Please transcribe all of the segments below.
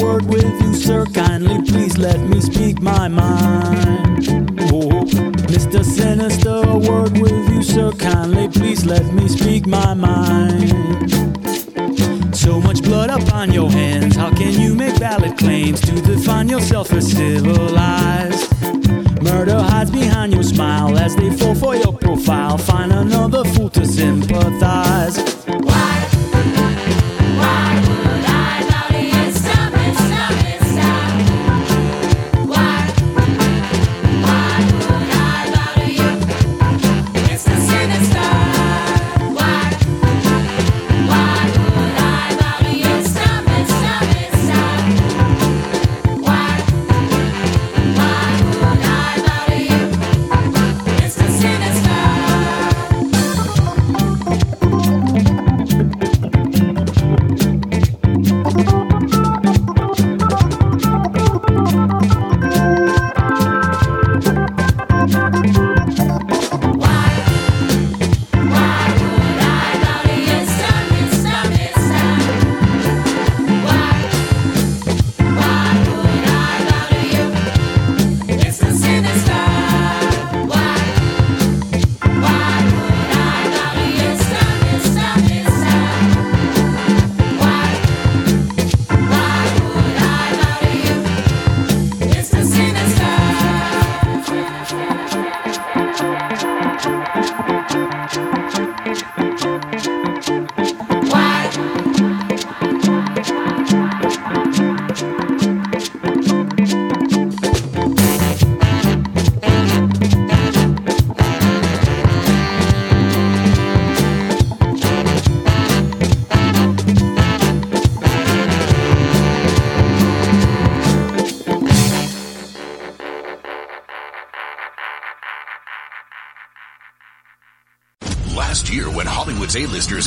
Word with you, sir. Kindly please let me speak my mind. Oh, Mr. Sinister, a word with you, sir. Kindly please let me speak my mind. So much blood upon your hands. How can you make valid claims to define yourself as civilized? Murder hides behind your smile as they fall for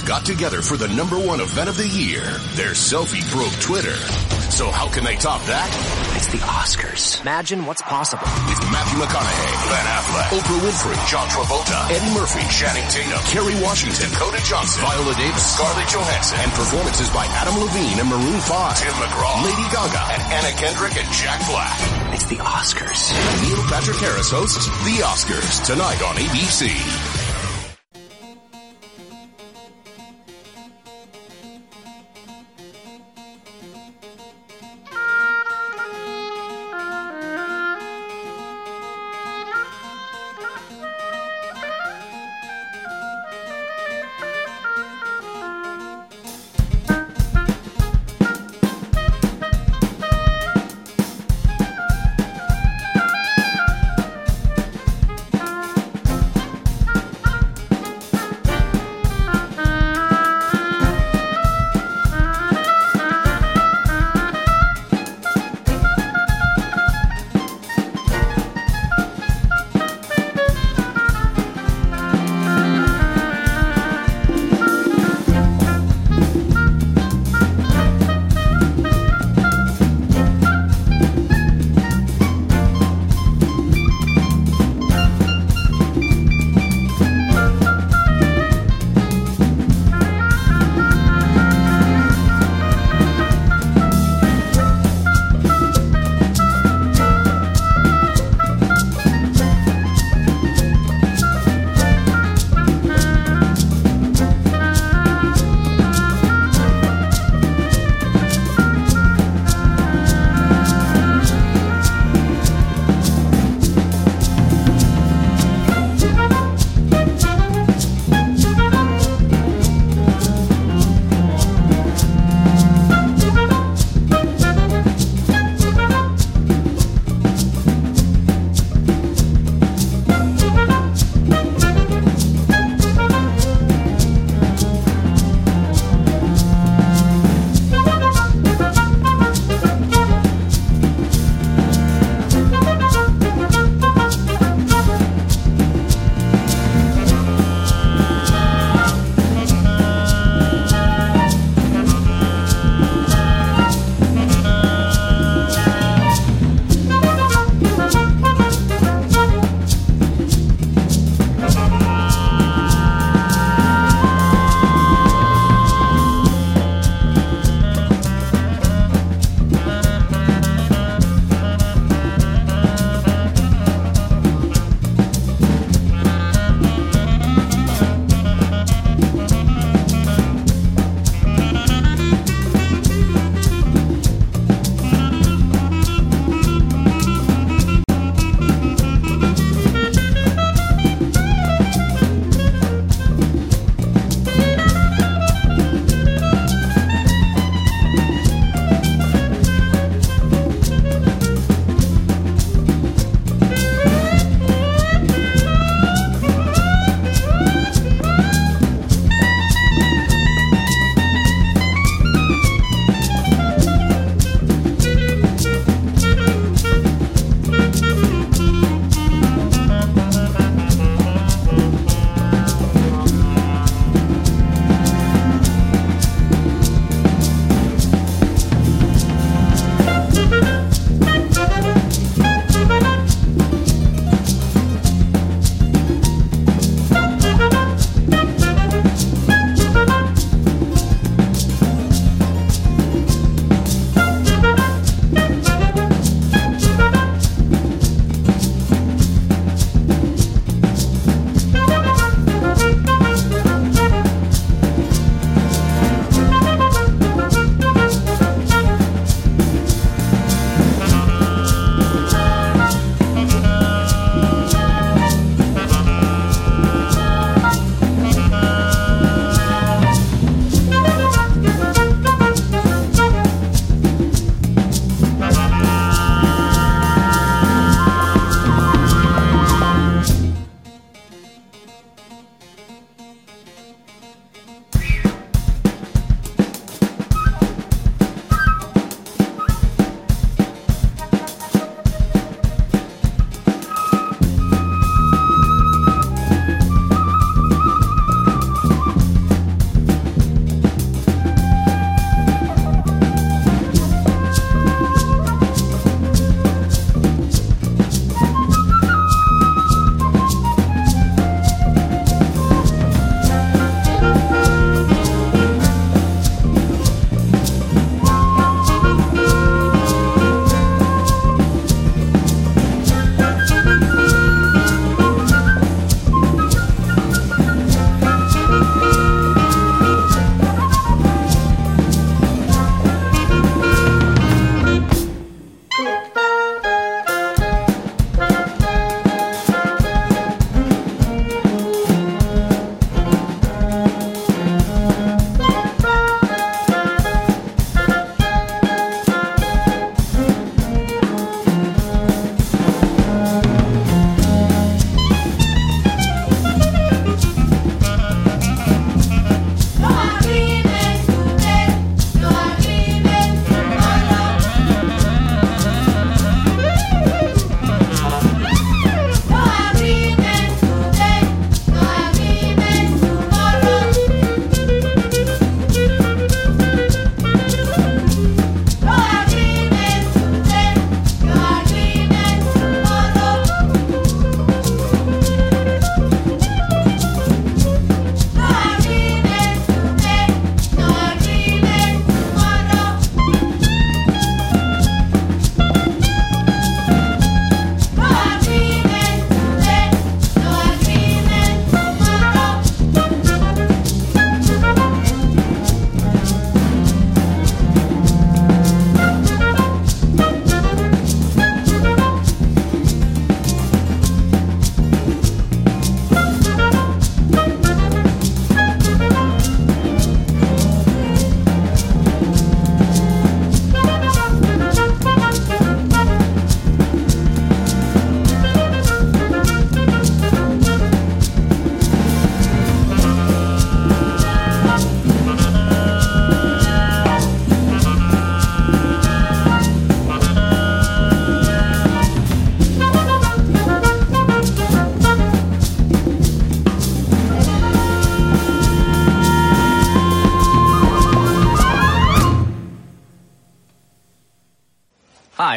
got together for the number one event of the year, their selfie broke Twitter. So how can they top that? It's the Oscars. Imagine what's possible. With Matthew McConaughey, Ben Affleck, Oprah Winfrey, John Travolta, Eddie Murphy, Channing Tatum, Kerry Washington, Dakota Johnson, Viola Davis, Scarlett Johansson, and performances by Adam Levine and Maroon 5, Tim McGraw, Lady Gaga, and Anna Kendrick and Jack Black. It's the Oscars. Neil Patrick Harris hosts The Oscars tonight on ABC.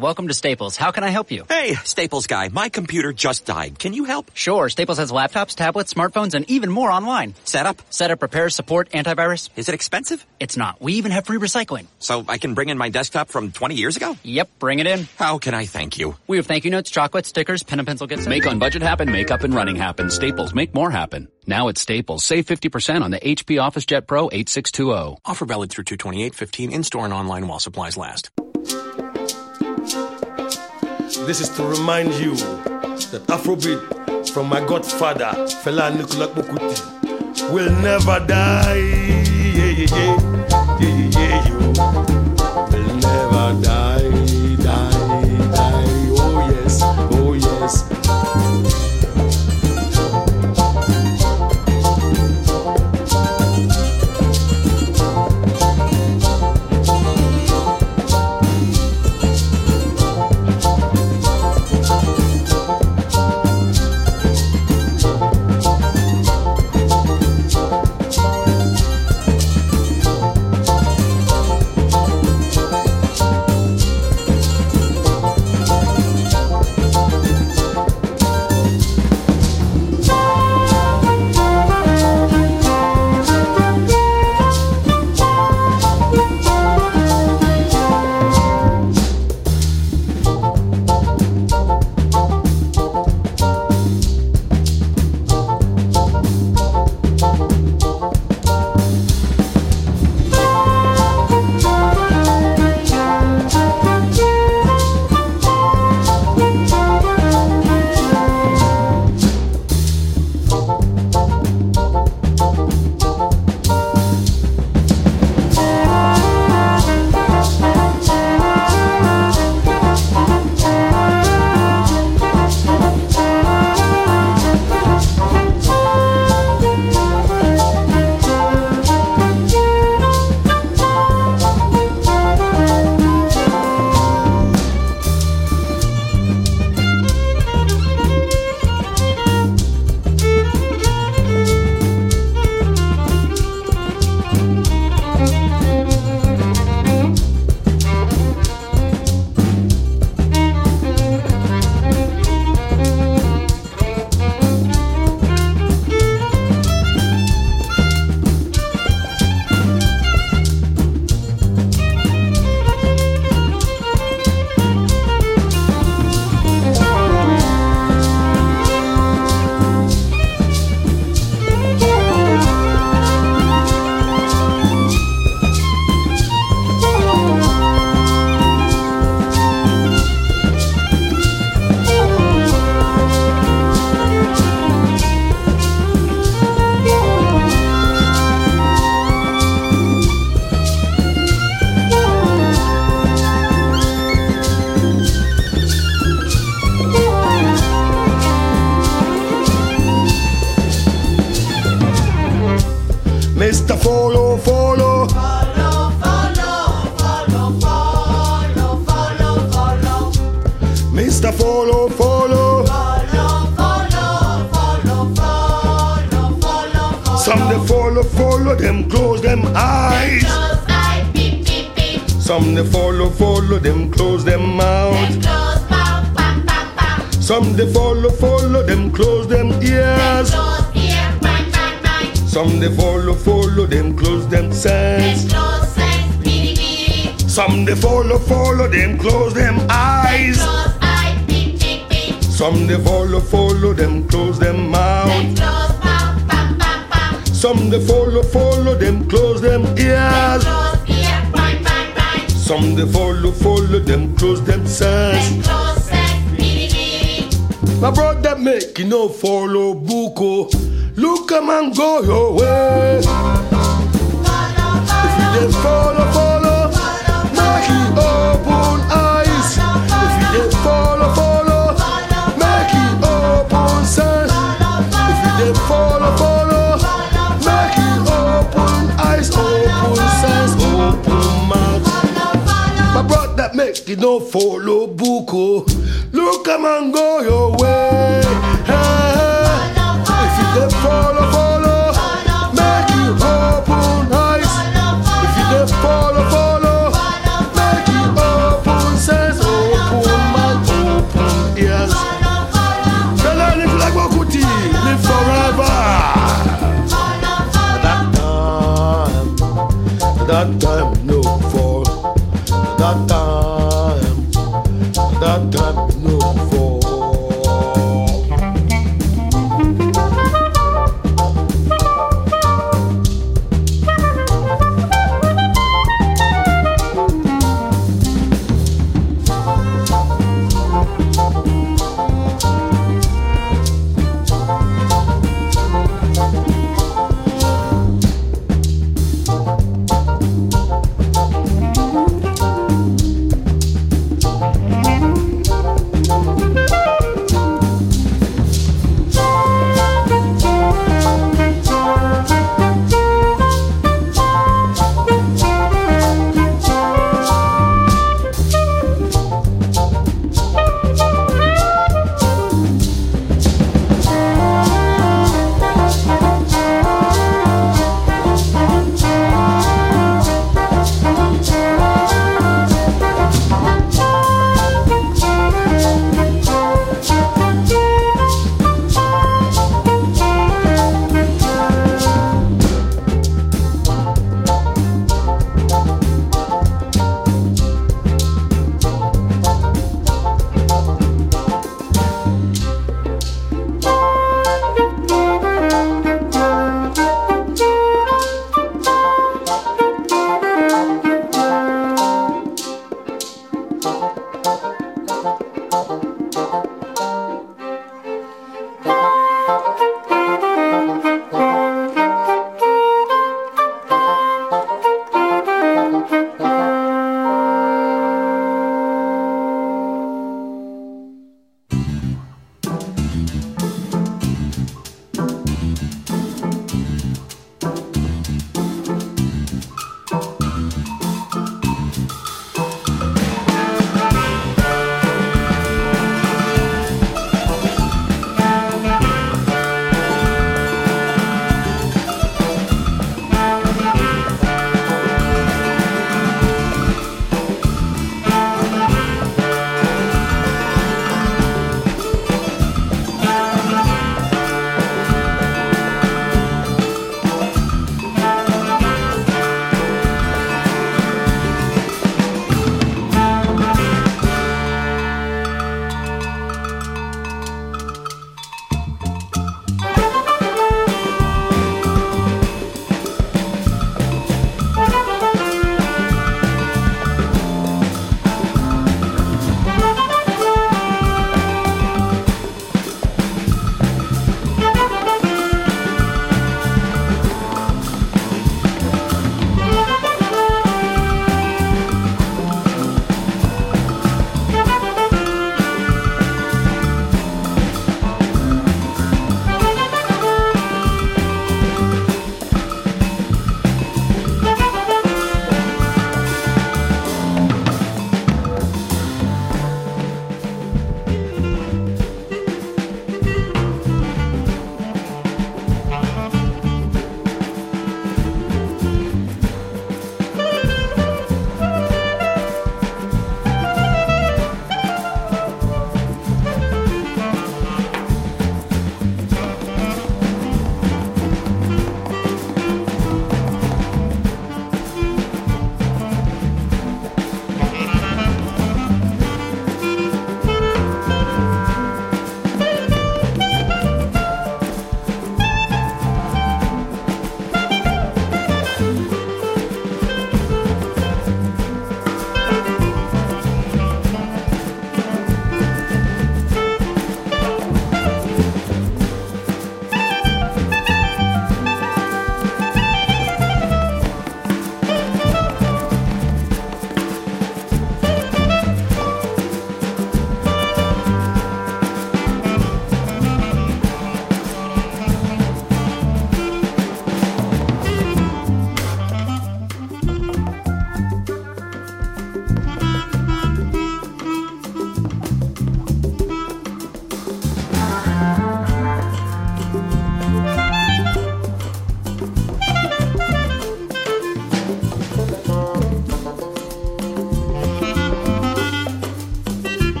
Welcome to Staples. How can I help you? Hey, Staples guy, my computer just died. Can you help? Sure, Staples has laptops, tablets, smartphones, and even more online. Setup? Setup, repair, support, antivirus. Is it expensive? It's not. We even have free recycling. So I can bring in my desktop from 20 years ago? Yep, bring it in. How can I thank you? We have thank you notes, chocolate, stickers, pen and pencil kits. Make on budget happen, make up and running happen. Staples, make more happen. Now at Staples, save 50% on the HP OfficeJet Pro 8620. Offer valid through 228.15 in-store and online while supplies last. This is to remind you that Afrobeat from my godfather, Fela Anikulapo Kuti, will never die. Yeah, yeah, yeah, yeah, yeah, yeah. Will never die, no follow buko. Look come and go your way. If you dey follow, follow, make you open eyes. If you dey follow, follow, make you open sense. If you dey follow, follow, make you open eyes, open sense, open mouth. My brother make you no follow buko.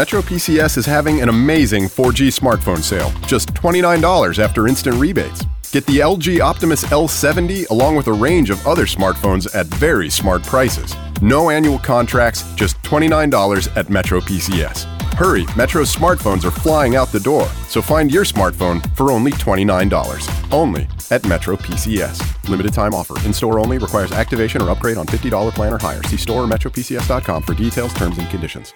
Metro PCS is having an amazing 4G smartphone sale, just $29 after instant rebates. Get the LG Optimus L70 along with a range of other smartphones at very smart prices. No annual contracts, just $29 at Metro PCS. Hurry, Metro's smartphones are flying out the door, so find your smartphone for only $29. Only at Metro PCS. Limited time offer. In store only requires activation or upgrade on $50 plan or higher. See store or metropcs.com for details, terms, and conditions.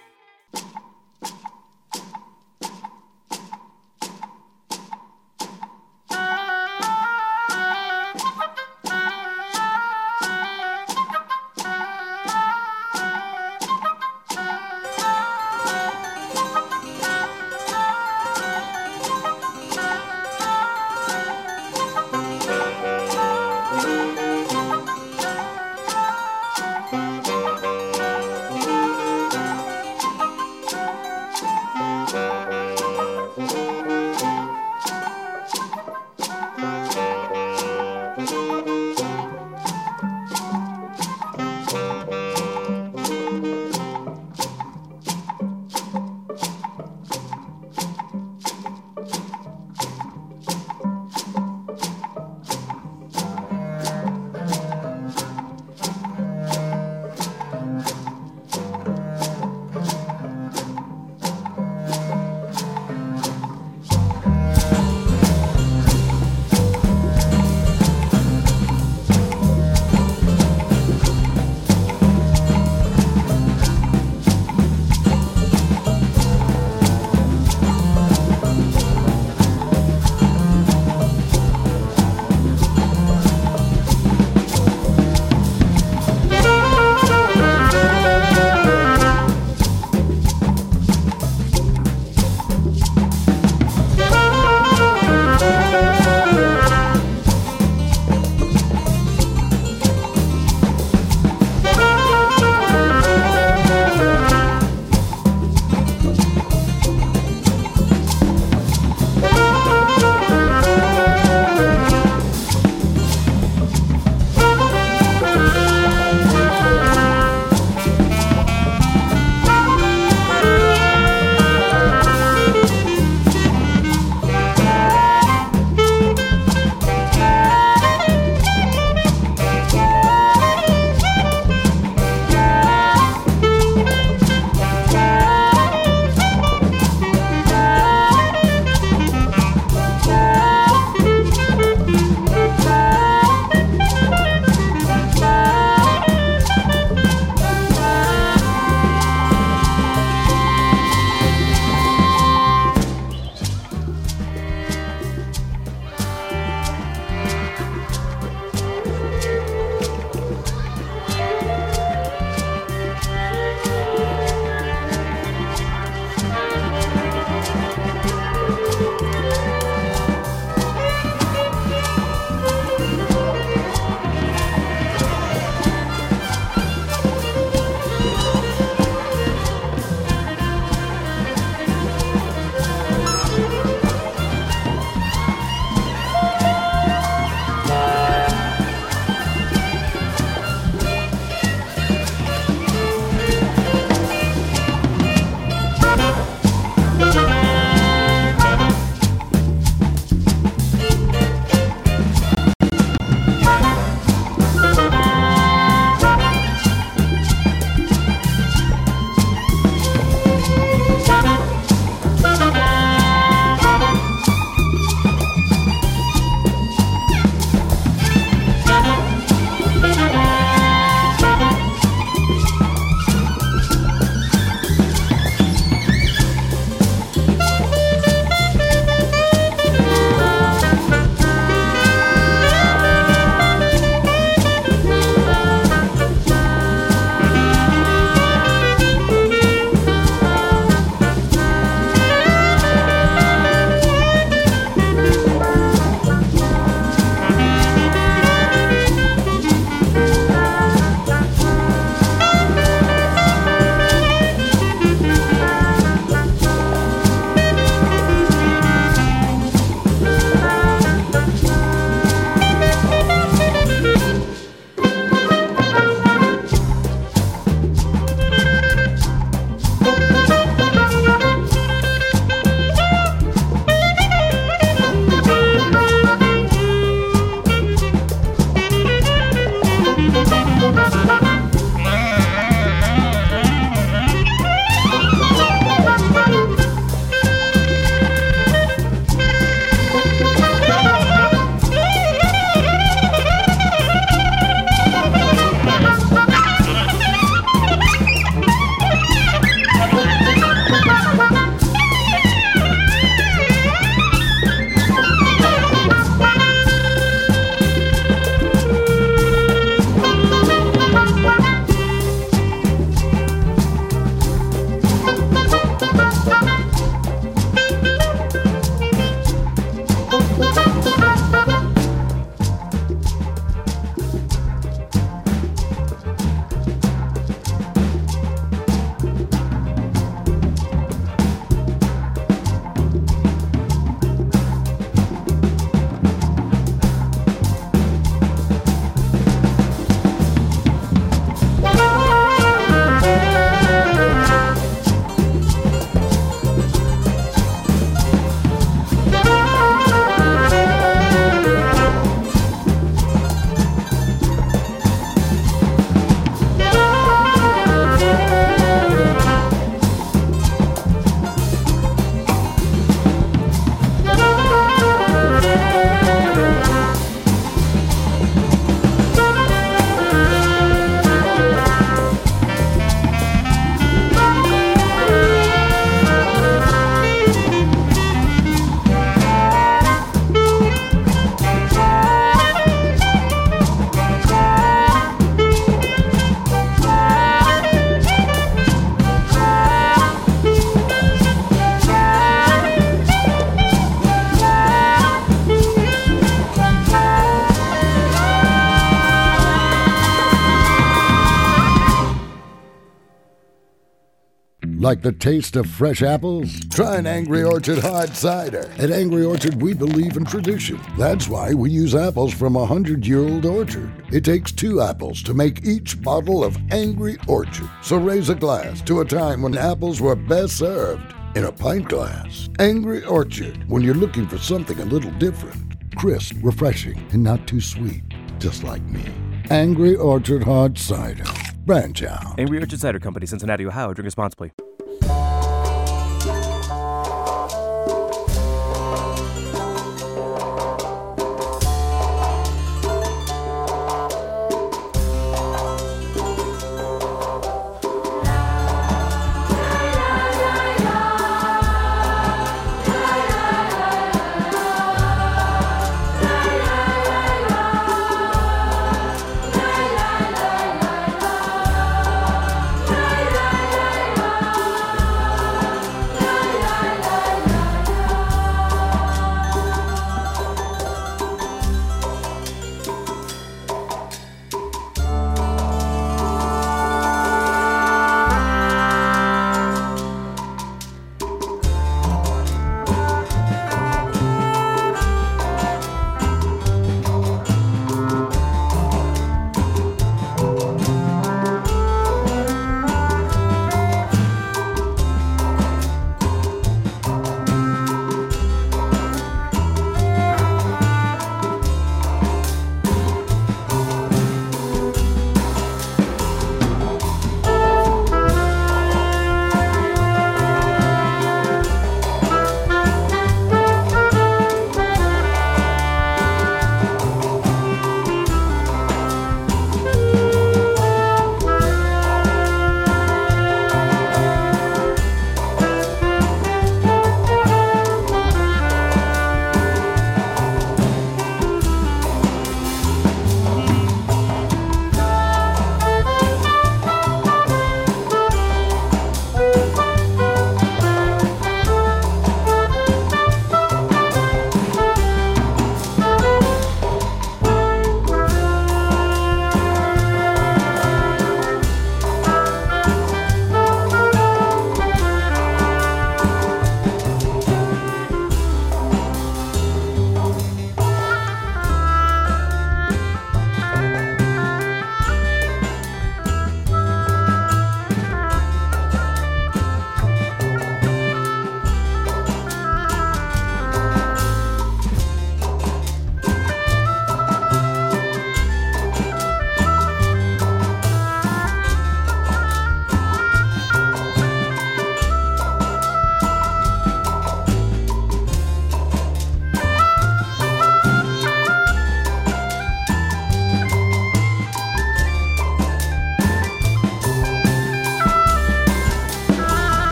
Like the taste of fresh apples? Try an Angry Orchard hard cider. At Angry Orchard, we believe in tradition. That's why we use apples from a hundred year old orchard. It takes two apples to make each bottle of Angry Orchard. So raise a glass to a time when apples were best served in a pint glass. Angry Orchard, when you're looking for something a little different. Crisp, refreshing, and not too sweet. Just like me. Angry Orchard Hard Cider. Branch out. Angry Orchard Cider Company, Cincinnati, Ohio. Drink responsibly.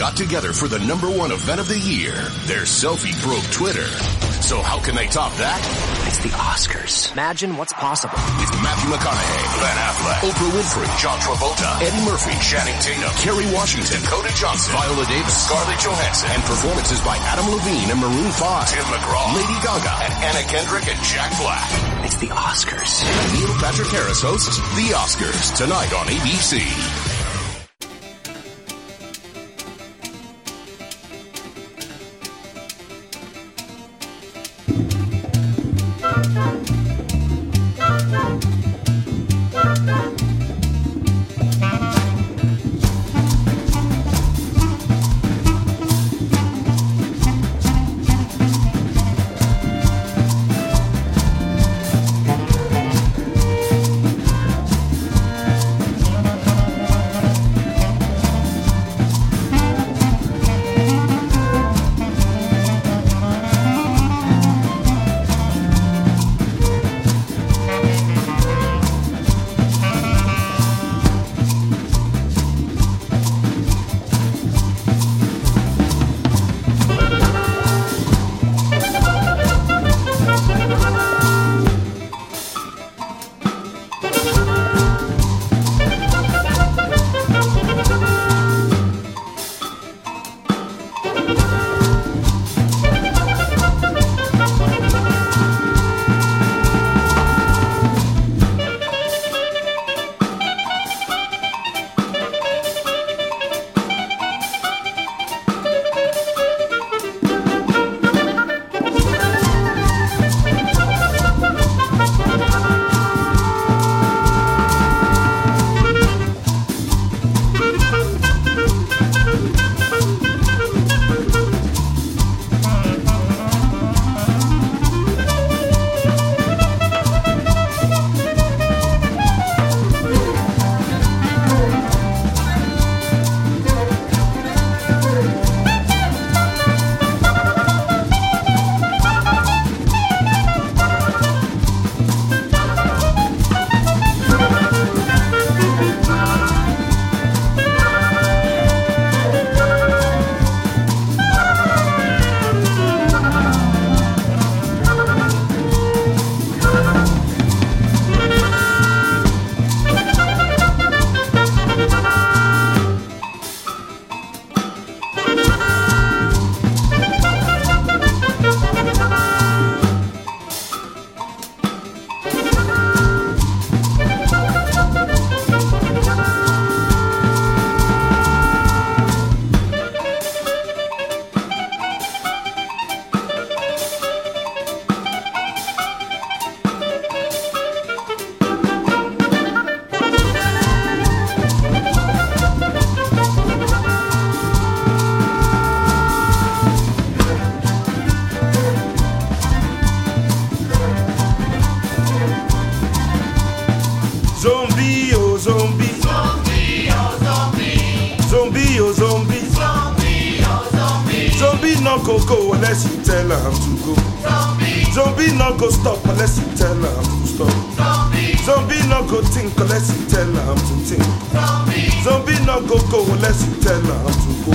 Got together for the number one event of the year. Their selfie broke Twitter. So how can they top that? It's the Oscars. Imagine what's possible. With Matthew McConaughey, Ben Affleck, Oprah Winfrey, John Travolta, Eddie Murphy, Channing Tatum, Kerry Washington, Coda Johnson, Viola Davis, Scarlett Johansson, and performances by Adam Levine and Maroon 5, Tim McGraw, Lady Gaga, and Anna Kendrick and Jack Black. It's the Oscars. Neil Patrick Harris hosts The Oscars tonight on ABC. Go go unless you tell her to go. Zombie. Zombie no go stop unless you tell her to stop. Zombie. Zombie no go think unless you tell her to think. Zombie. Zombie no go go unless you tell her to go.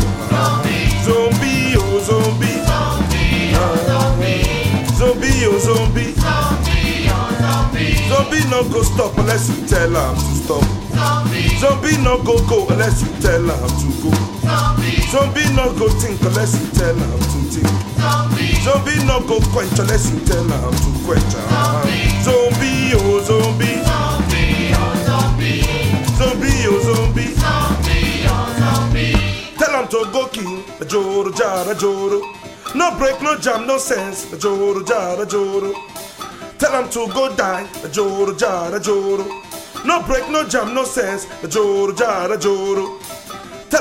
Zombie. Oh zombie. Zombie, oh zombie. Zombie, oh zombie. Zombie, oh zombie. Zombie no go stop unless you tell her to stop. Zombie. Zombie no go go unless you tell her to go. Zombie. Zombie no go think unless you tell her to think. Zombie. No go quench unless you tell her to quench. Zombie. Zombie, oh zombie. Zombie, oh zombie. Tell him to go kill a joro jara joro. No break, no jam, no sense. A joro jara joro. Tell him to go die. A joro. No break, no jam, no sense. A joro jara joro.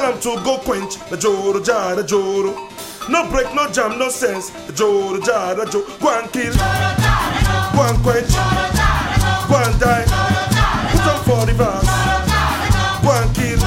Tell to go quench. the joro jara joro. No break, no jam, no sense. A joro jara joro. Go and kill. Go and quench. Go and die. Put on for the verse. Go and kill.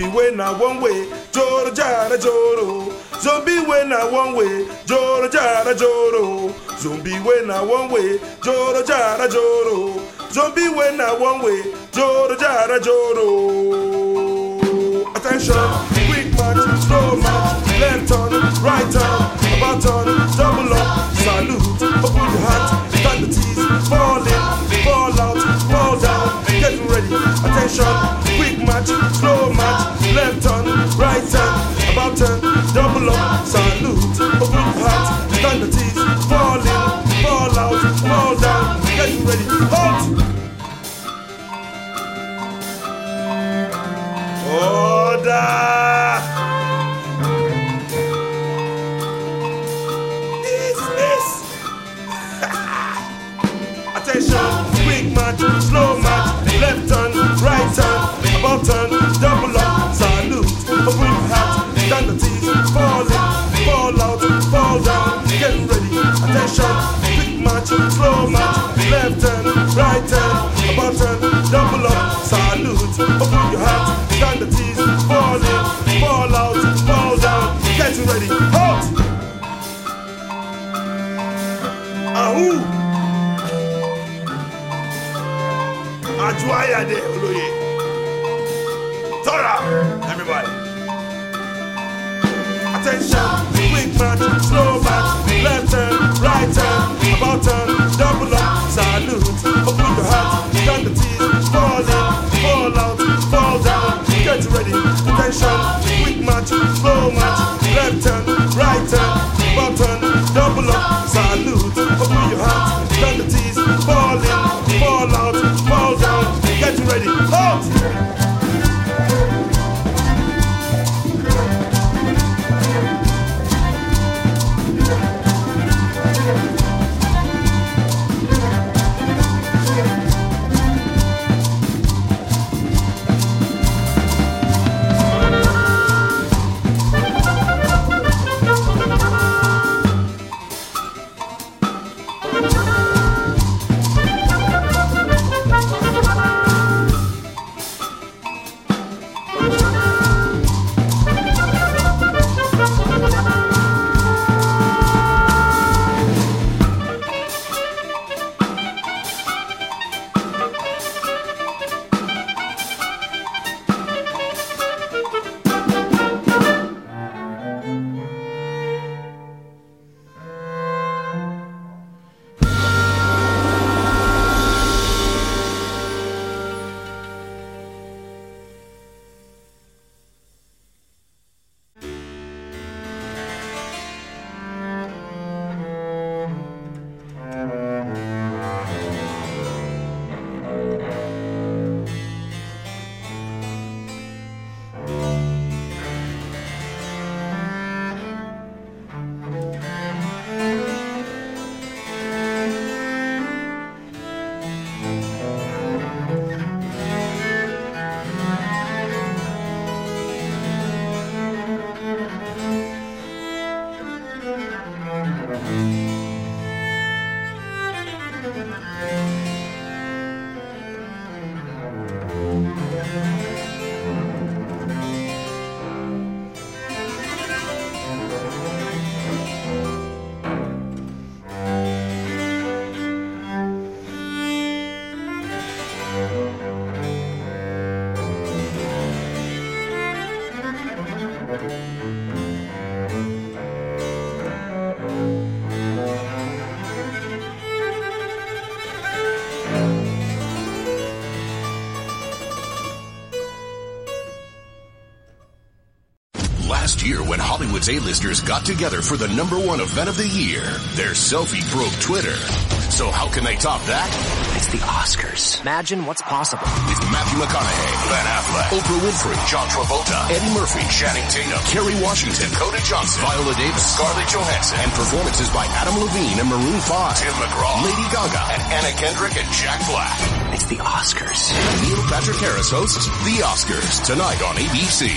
Zombie way na one way, Joro Jara Joro. Zombie way na one way, Joro Jara Joro. Zombie way na one way, Joro Jara Joro. Zombie way na one way, Joro Jara Joro. Attention, quick march, slow march, left turn, right turn, about turn, double up, salute, open your hat, stand the tees, fall in, fall out, fall down, get ready. Attention, quick march, slow turn, double up, salute, open your hat, stand fall in, fall out, fall down, get ready. Halt! Ajuaya de Oloye. Tora! Everybody. Attention, quick march, slow march, left turn, right turn, about turn, double up, salute, open your hat, stand the tees, fall in, fall out, fall down, get ready. Attention, quick march, slow march, left turn, right turn, about turn, double up, salute, open your hat, stand the tees, ready. A-listers got together for the number one event of the year, their selfie broke Twitter. So how can they top that? It's the Oscars. Imagine what's possible. With Matthew McConaughey, Ben Affleck, Oprah Winfrey, John Travolta, Eddie Murphy, Channing Tatum, Kerry Washington, Coda Johnson, Viola Davis, Scarlett Johansson, and performances by Adam Levine and Maroon 5, Tim McGraw, Lady Gaga, and Anna Kendrick and Jack Black. It's the Oscars. Neil Patrick Harris hosts The Oscars tonight on ABC.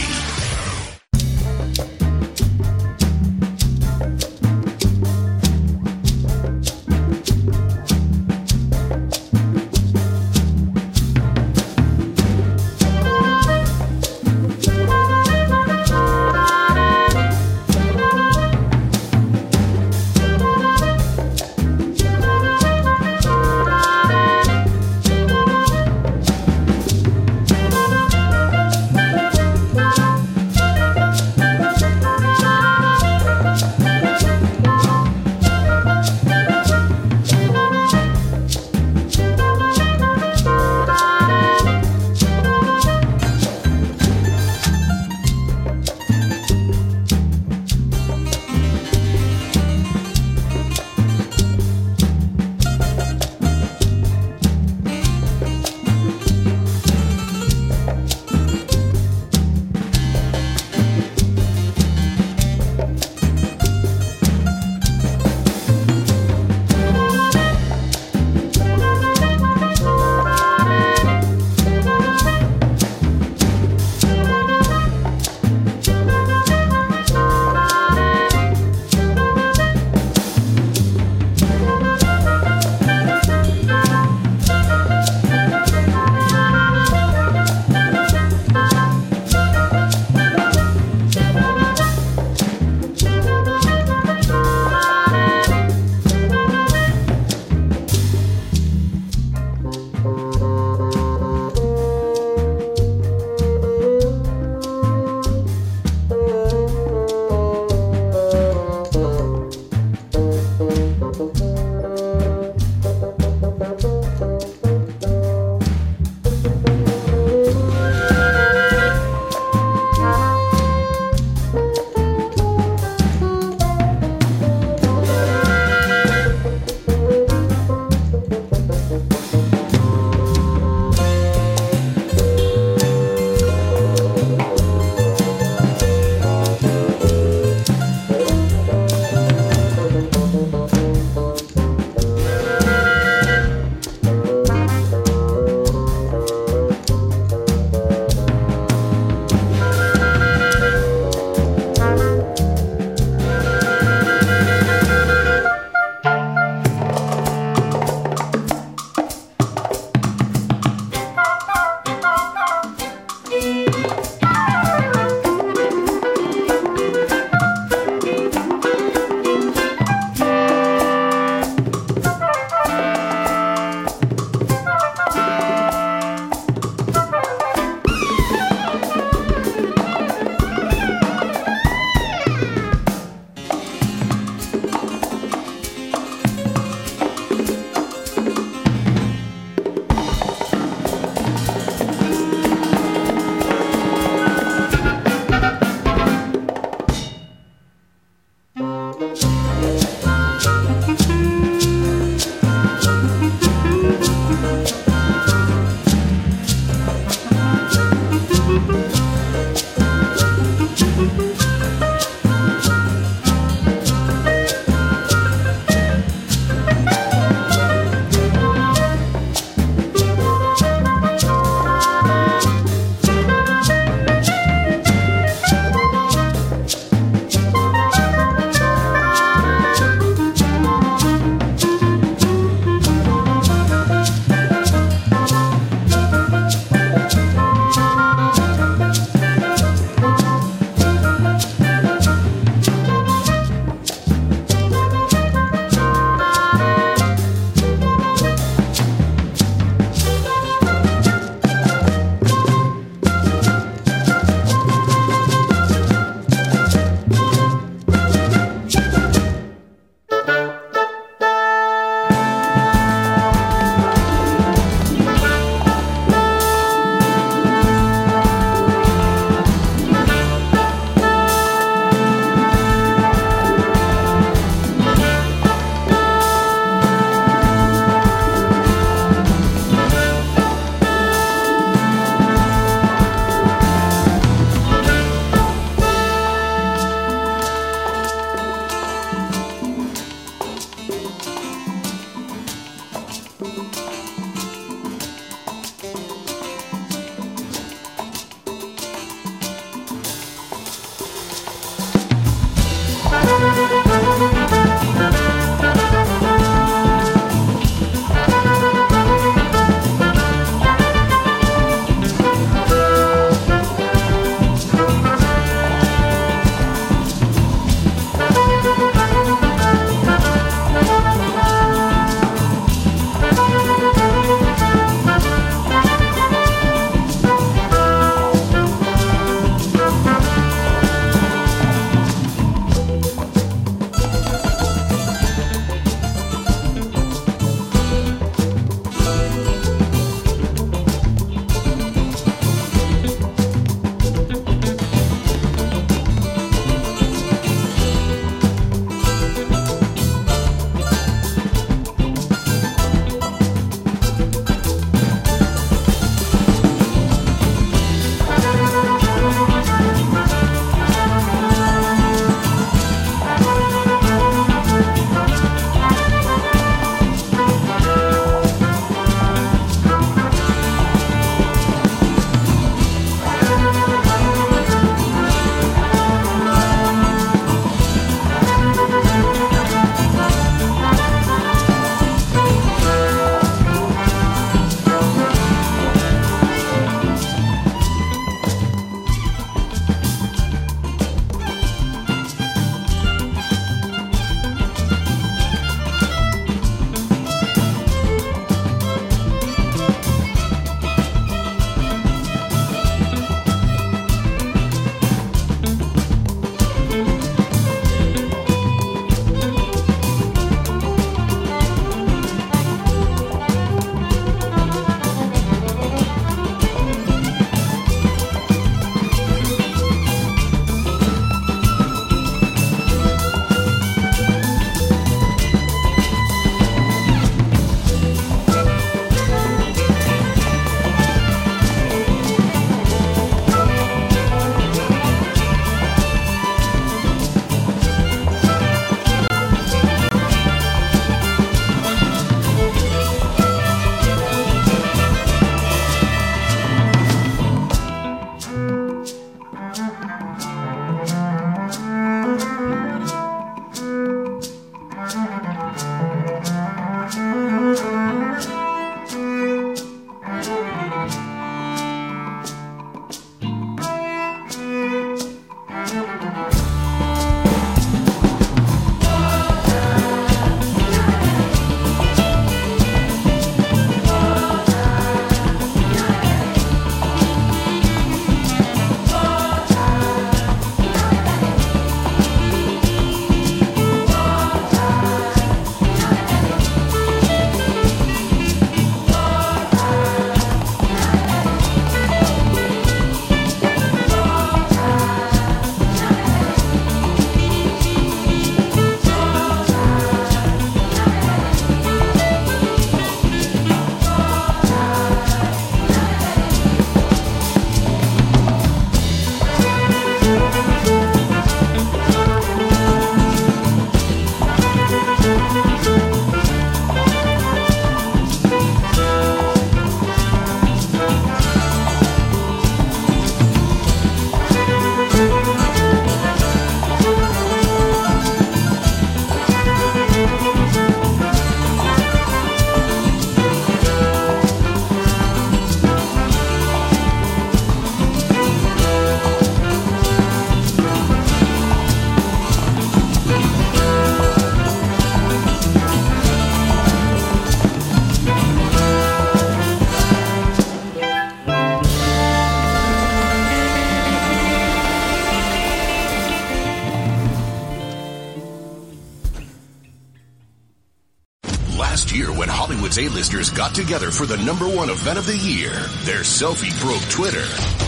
Hollywood's A-listers got together for the number one event of the year. Their selfie broke Twitter.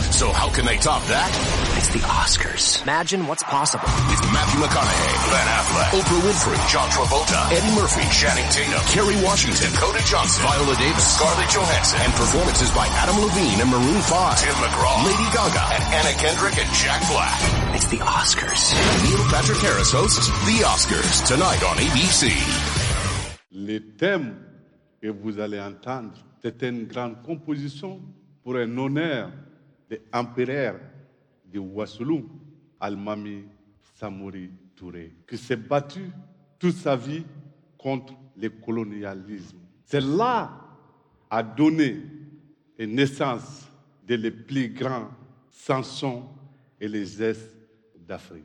So how can they top that? It's the Oscars. Imagine what's possible. With Matthew McConaughey, Ben Affleck, Oprah Winfrey, John Travolta, Eddie Murphy, Channing Tatum, Kerry Washington, Dakota Johnson, Viola Davis, Scarlett Johansson, and performances by Adam Levine and Maroon 5, Tim McGraw, Lady Gaga, and Anna Kendrick and Jack Black. It's the Oscars. Neil Patrick Harris hosts The Oscars tonight on ABC. Les thèmes que vous allez entendre, c'est une grande composition pour un honneur de l'empereur de Ouassoulou, Almami Samori Touré, qui s'est battu toute sa vie contre le colonialisme. Cela a donné naissance de les plus grands chansons et les gestes d'Afrique.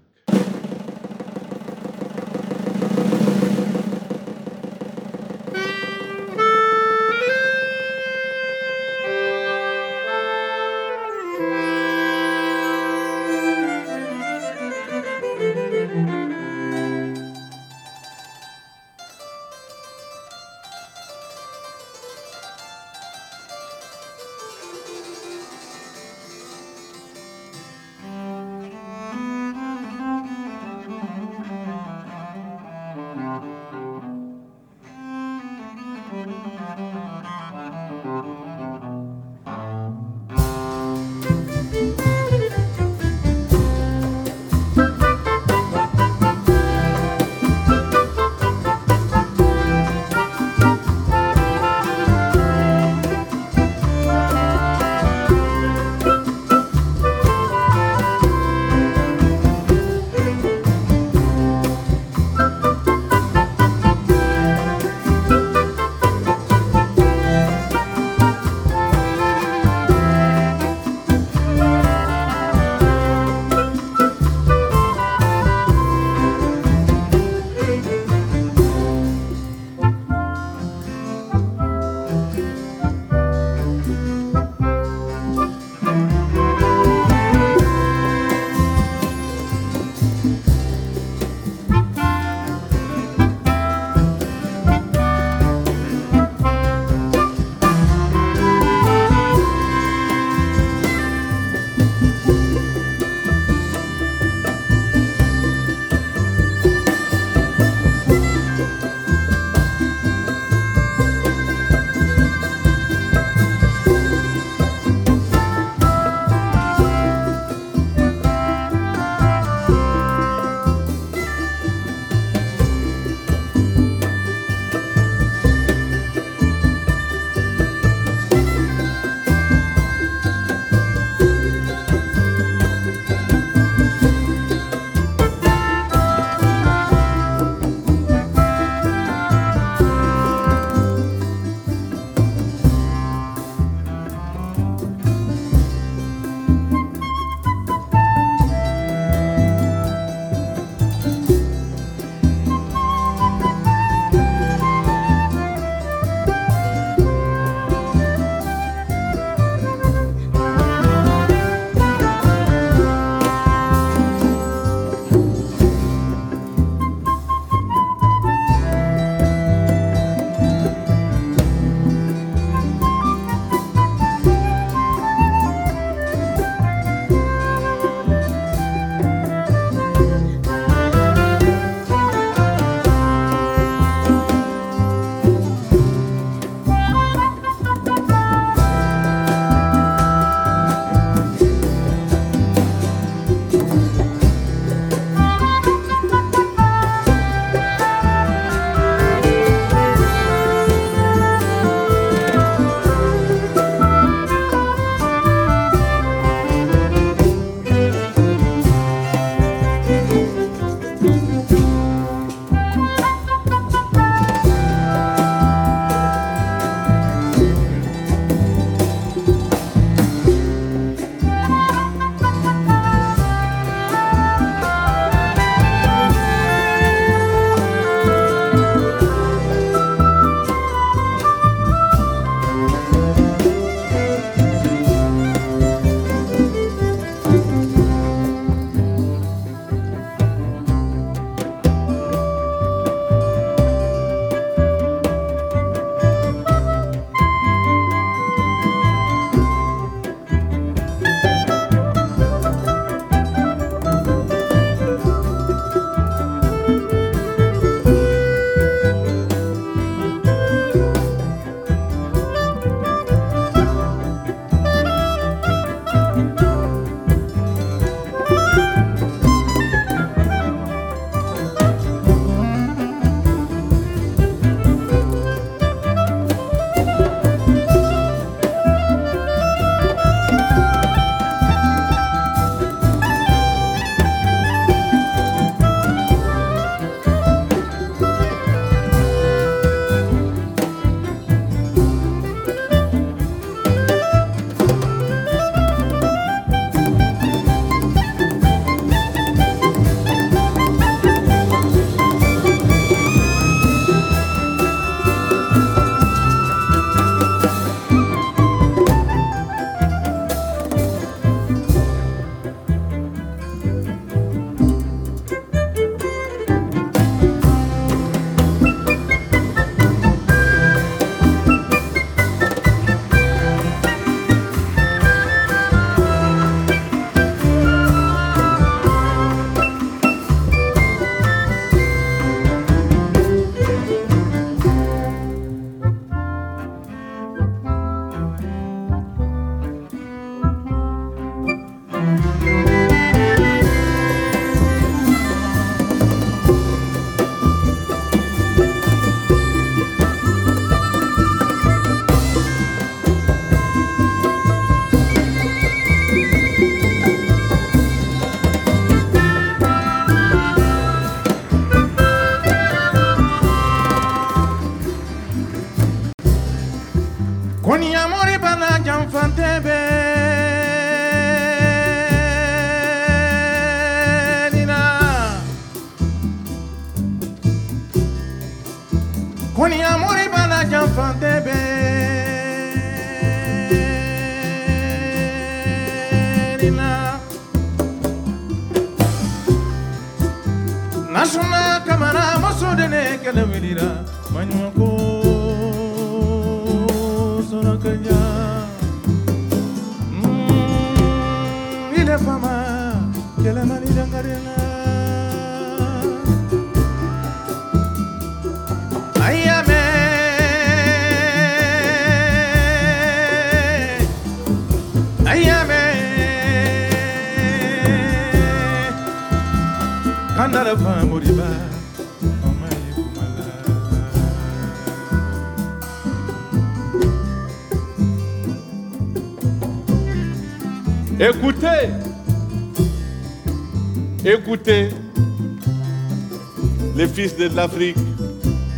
De l'Afrique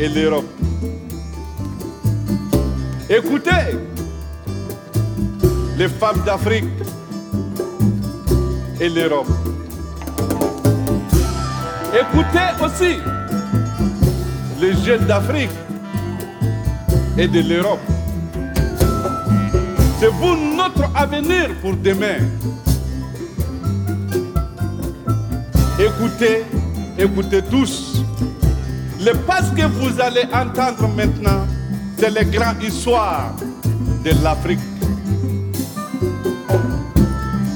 et l'Europe. Écoutez les femmes d'Afrique et l'Europe. Écoutez aussi les jeunes d'Afrique et de l'Europe. C'est vous notre avenir pour demain. Écoutez, écoutez tous. Les passes que vous allez entendre maintenant, c'est les grandes histoires de l'Afrique.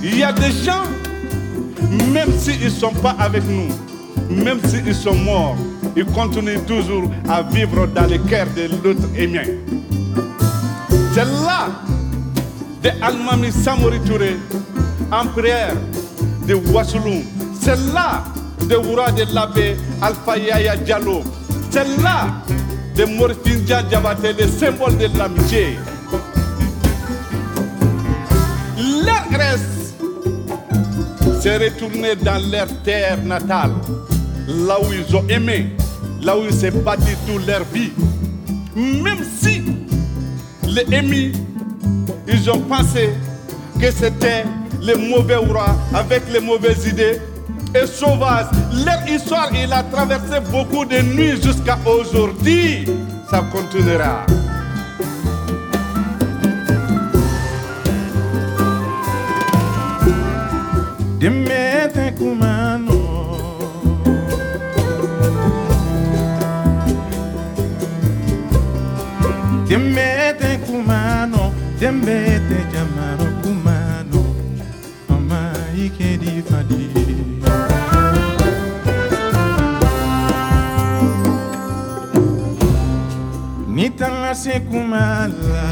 Il y a des gens, même s'ils ne sont pas avec nous, même s'ils sont morts, ils continuent toujours à vivre dans le cœur de l'autre aimé. C'est là de Almami Samori Touré, en prière de Wassoulou. C'est là de Oura de l'abbé Alpha Yaya Diallo. C'est là de Morfin Diabate, le symbole de l'amitié. Leur reste s'est retourné dans leur terre natale, là où ils ont aimé, là où ils s'est battu toute leur vie. Même si les émis ils ont pensé que c'était les mauvais rois avec les mauvaises idées et sauvages. Leur histoire, il a traversé beaucoup de nuits jusqu'à aujourd'hui. Ça continuera. Kumano kumano σε κουμάλα.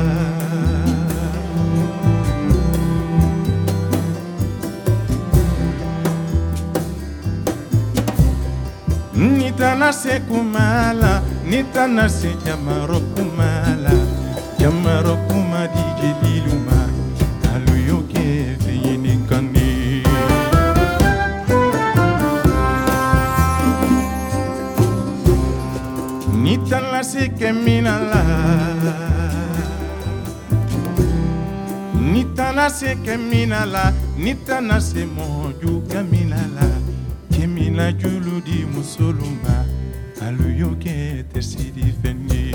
Νίτα να σε κουμάλα, νίτα να σε γιαμαρό κουμάλα, γιαμαρό κουμάλα. Nitana Nitana se moju Kemina julu di tersidi fendi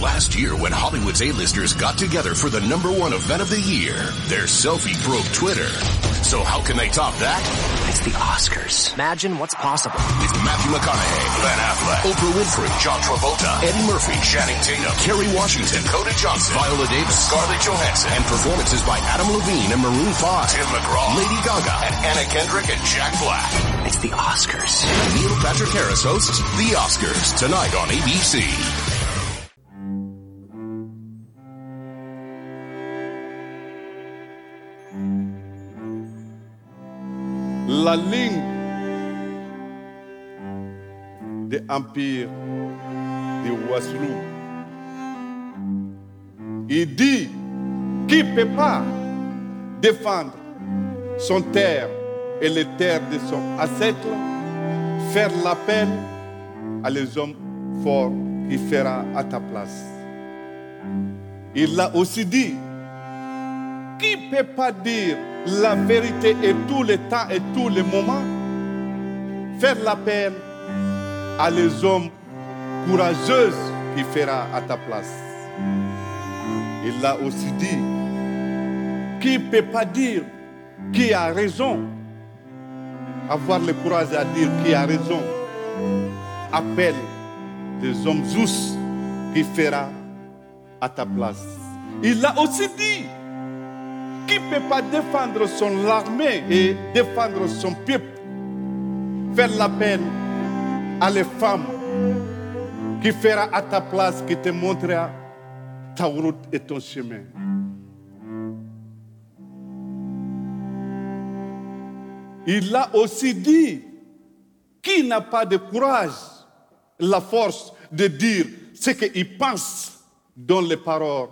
Last year, when Hollywood's A-listers got together for the number one event of the year, their selfie broke Twitter. So how can they top that? It's the Oscars. Imagine what's possible. With Matthew McConaughey, Ben Affleck, Oprah Winfrey, John Travolta, Eddie Murphy, Channing Tatum, Kerry Washington, Dakota Johnson, Viola Davis, Scarlett Johansson, and performances by Adam Levine and Maroon 5, Tim McGraw, Lady Gaga, and Anna Kendrick and Jack Black. It's the Oscars. Neil Patrick Harris hosts The Oscars tonight on ABC. De l'empire de Waslou. Il dit qui ne peut pas défendre son terre et les terres de son ancêtre, faire l'appel à les hommes forts qui fera à ta place. Il a aussi dit qui ne peut pas dire la vérité et tout le temps et tous les moments Faire l'appel à les hommes courageux qui fera à ta place. Il a aussi dit. Qui ne peut pas dire qui a raison, avoir le courage à dire qui a raison, appelle des hommes tous qui fera à ta place. Il a aussi dit. Qui ne peut pas défendre son armée et défendre son peuple, faire l'appel à les femmes qui fera à ta place, qui te montrera ta route et ton chemin. Il a aussi dit, qui n'a pas de courage, la force de dire ce qu'il pense dans les paroles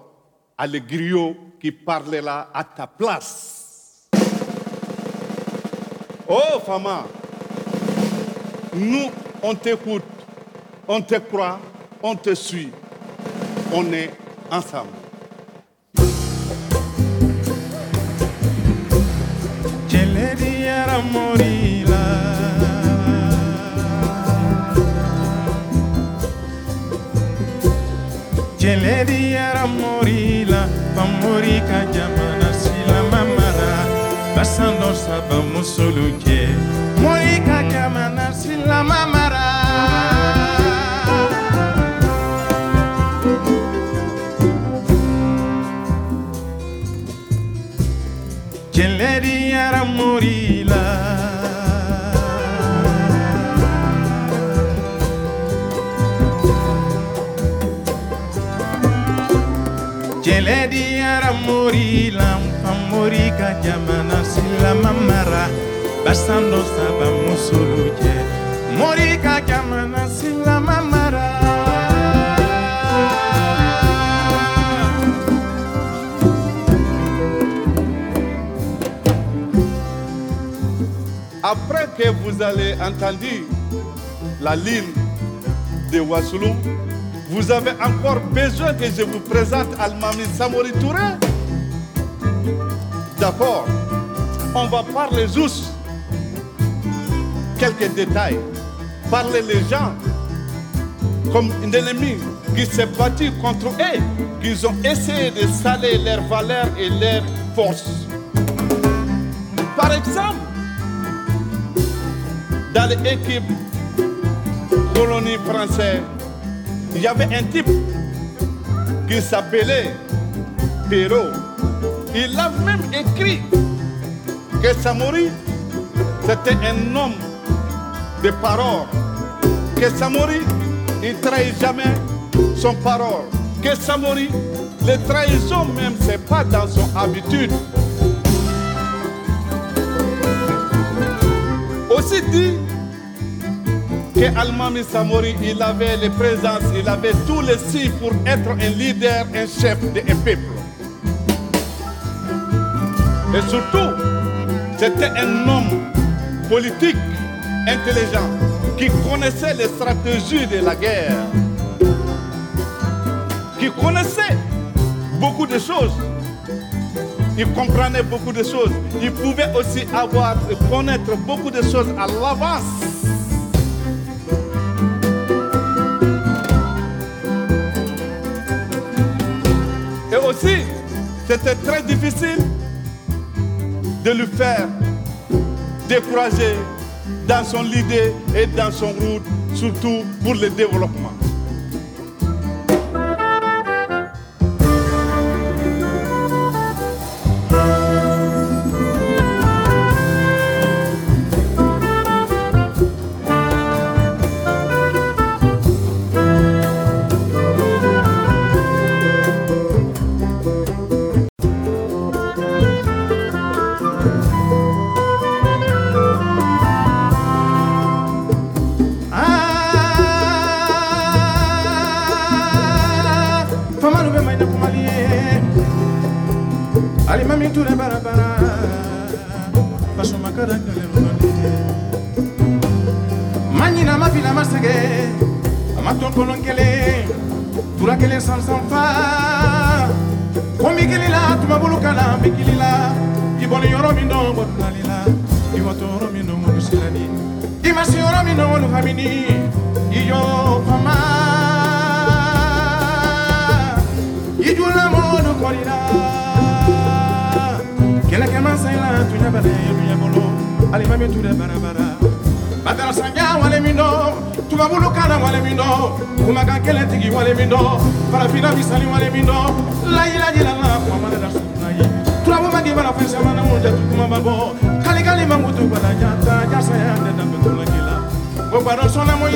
à les griots qui parlera à ta place. Oh, Fama, nous, on t'écoute, on te croit, on te suit. On est ensemble. jeledi yara morila. Famori ka jamana silamamara basan dɔ saba musolu kɛ mori ka jamana silamama Cheleri era morila Jeledi era morila Pamorika jamana sila mamara Basando saba musuluke Morika jamana vous allez entendre la ligne de Wassoulou, vous avez encore besoin que je vous présente Almami Samori Touré D'accord. On va parler juste quelques détails. Parler les gens comme un ennemi qui s'est battu contre eux, qu'ils ont essayé de saler leurs valeurs et leurs forces. Par exemple, dans l'équipe colonie française, il y avait un type qui s'appelait Perrault. Il a même écrit que Samori, c'était un homme de parole. Que Samori, il trahit jamais son parole. Que Samori, les trahisons même, c'est pas dans son habitude. Aussi dit que Almami Samori, il avait les présences, il avait tous les signes pour être un leader, un chef d'un peuple. Et surtout, c'était un homme politique, intelligent, qui connaissait les stratégies de la guerre, qui connaissait beaucoup de choses. Il comprenait beaucoup de choses. Il pouvait aussi avoir, connaître beaucoup de choses à l'avance. Et aussi, c'était très difficile de lui faire décourager dans son idée et dans son route, surtout pour le développement. Alimami ture barabara batara sanja wale min dɔn misali wale min dɔn layilajilala mamadu rasulula ye turabu magi bala fɛn caman na mun jatu kumaba bɔ kalikali mankutu bala jata jasaya ne danbe tulaki la o gbadɔ sɔnna mo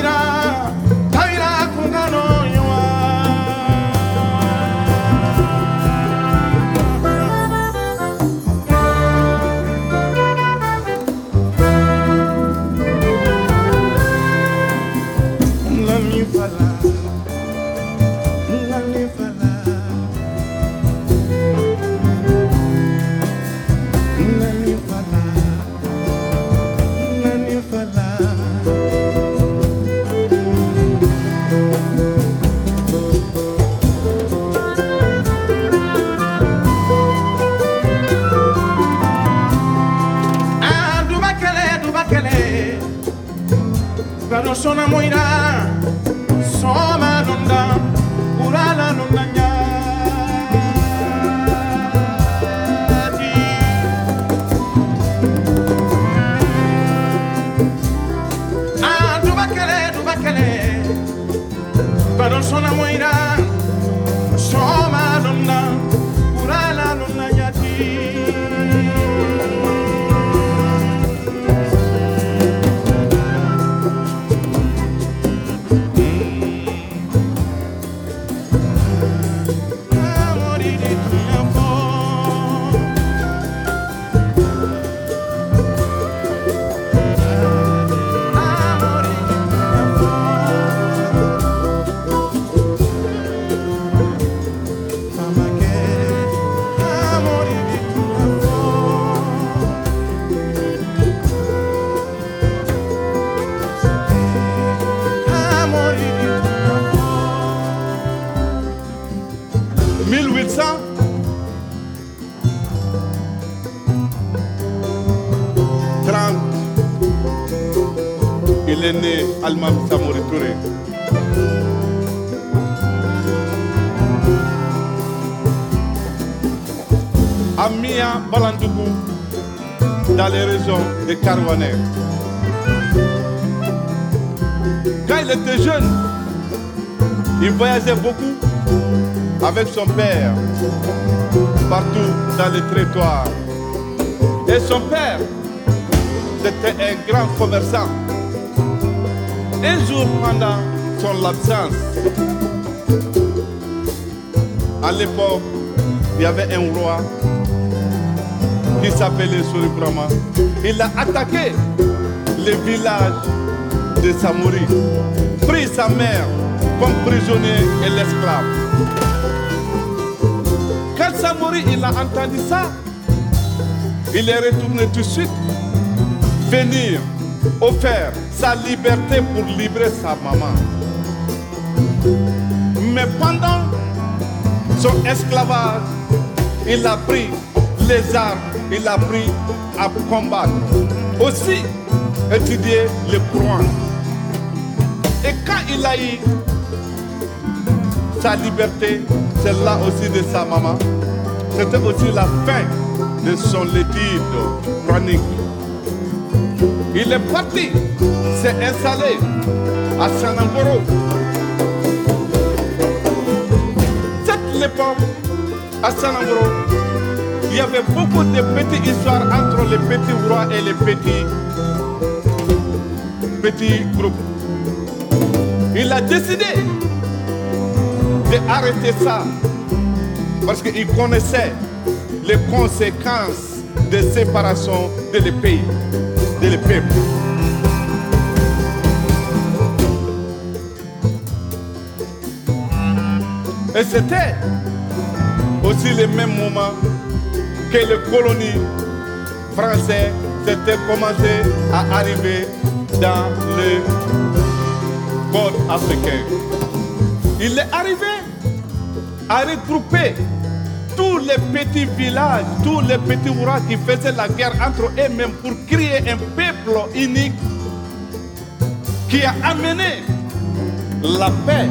il est né Almam Samori Touré. À Mia Balandougou, dans les régions de Karouaner. Quand il était jeune, il voyageait beaucoup avec son père partout dans les territoires. Et son père, c'était un grand commerçant. Un jour, pendant son absence, à l'époque, il y avait un roi qui s'appelait Soribrama. Il a attaqué le village de Samori, pris sa mère comme prisonnier et l'esclave. Quand Samori il a entendu ça, il est retourné tout de suite venir offrir sa liberté pour libérer sa maman. Mais pendant son esclavage, il a pris les armes, il a pris à combattre. Aussi, étudier le Coran. Et quand il a eu sa liberté, celle-là aussi de sa maman, c'était aussi la fin de son étude chronique. Il est parti, s'est installé à Sanangoro. Cette l'époque, à Sanangoro, il y avait beaucoup de petites histoires entre les petits rois et les petits, petits groupes. Il a décidé d'arrêter ça parce qu'il connaissait les conséquences de séparation de les pays, de les peuples. Et c'était aussi le même moment que les colonies françaises étaient commencé à arriver dans le monde africain. Il est arrivé à regrouper les petits villages, tous les petits rois qui faisaient la guerre entre eux-mêmes pour créer un peuple unique qui a amené la paix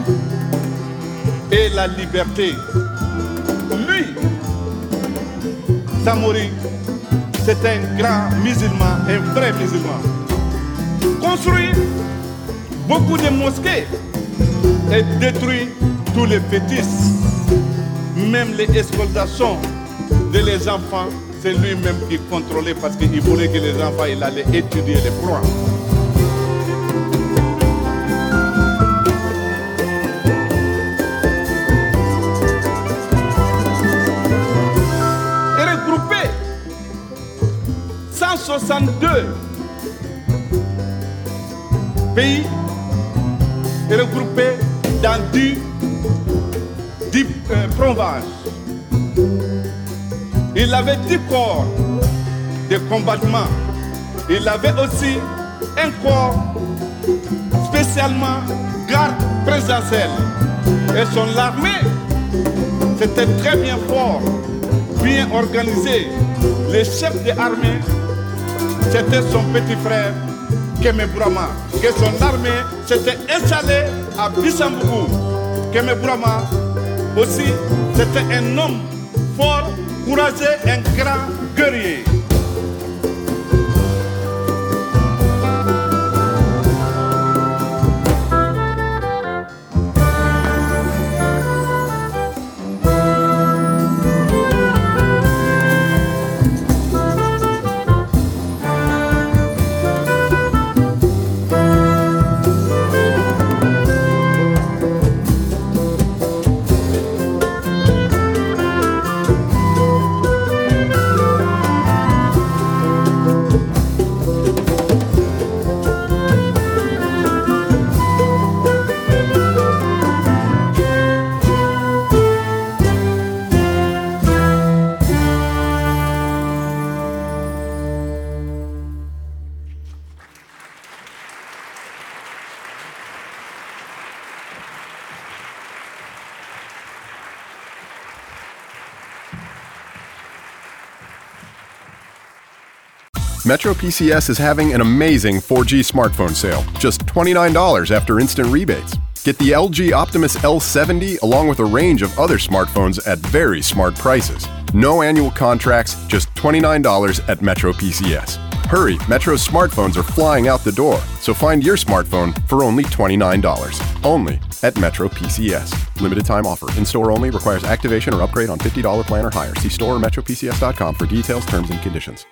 et la liberté. Lui, Samori, c'est un grand musulman, un vrai musulman. Construit beaucoup de mosquées et détruit tous les fétiches, même les exploitations de les enfants, c'est lui-même qui contrôlait parce qu'il voulait que les enfants il allait étudier les proies. Et regroupé 162 pays et regroupé dans 10, 10 Il avait 10 corps de combattement. Il avait aussi un corps spécialement garde présidentielle. Et son armée, c'était très bien fort, bien organisé. Le chef de l'armée, c'était son petit frère, Keme Bourama. Que son armée s'était installée à Bissambou. Keme Bourama aussi, c'était un homme fort, courageux, un grand guerrier. Metro PCS is having an amazing 4G smartphone sale, just $29 after instant rebates. Get the LG Optimus L70 along with a range of other smartphones at very smart prices. No annual contracts, just $29 at Metro PCS. Hurry, Metro's smartphones are flying out the door, so find your smartphone for only $29. Only at Metro PCS. Limited time offer. In store only requires activation or upgrade on $50 plan or higher. See store or metropcs.com for details, terms, and conditions.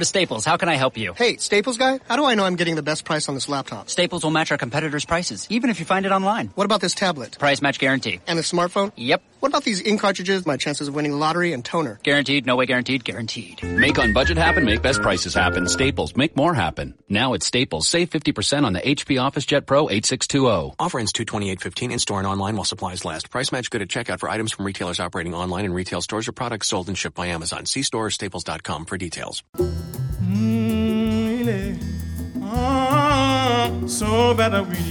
Welcome to Staples. How can I help you? Hey, Staples guy, how do I know I'm getting the best price on this laptop? Staples will match our competitors' prices, even if you find it online. What about this tablet? Price match guarantee. And the smartphone? Yep. What about these ink cartridges, my chances of winning the lottery, and toner? Guaranteed, no way guaranteed, guaranteed. Make on budget happen, make best prices happen. Staples, make more happen. Now at Staples, save 50% on the HP OfficeJet Pro 8620. Offer ends 228.15 in store and online while supplies last. Price match good at checkout for items from retailers operating online and retail stores or products sold and shipped by Amazon. See store or staples.com for details. Mm, ile. Ah, so bad we.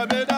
Rabbi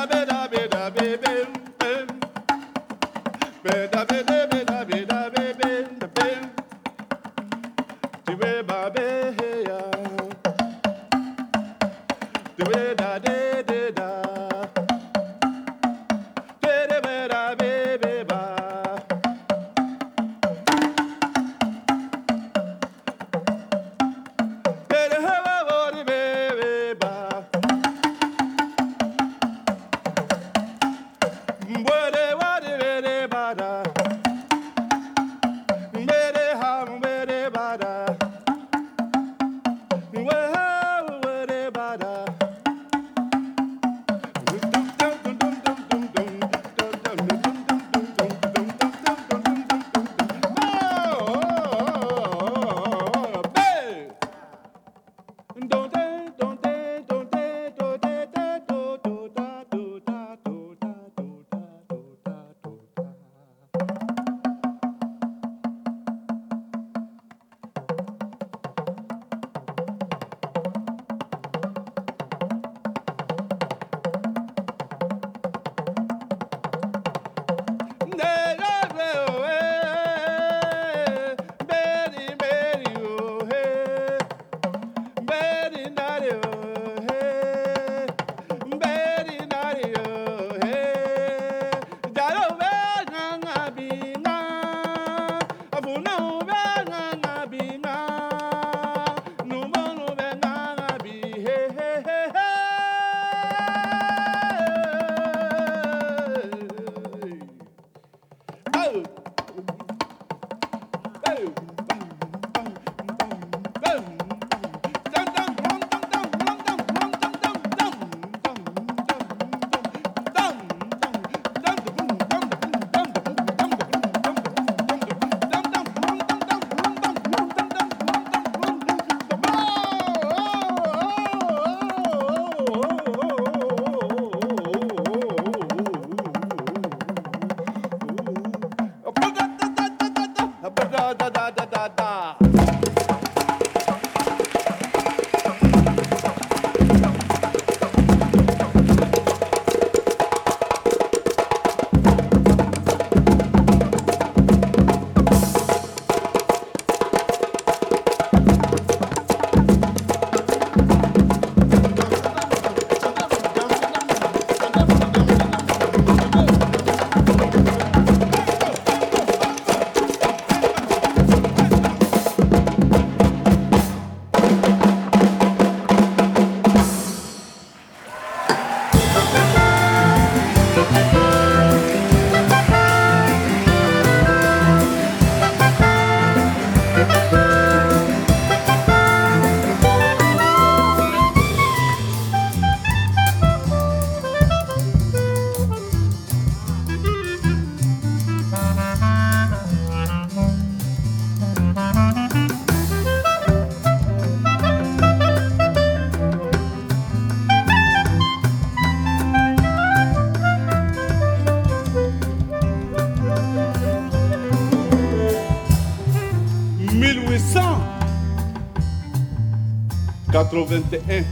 1881,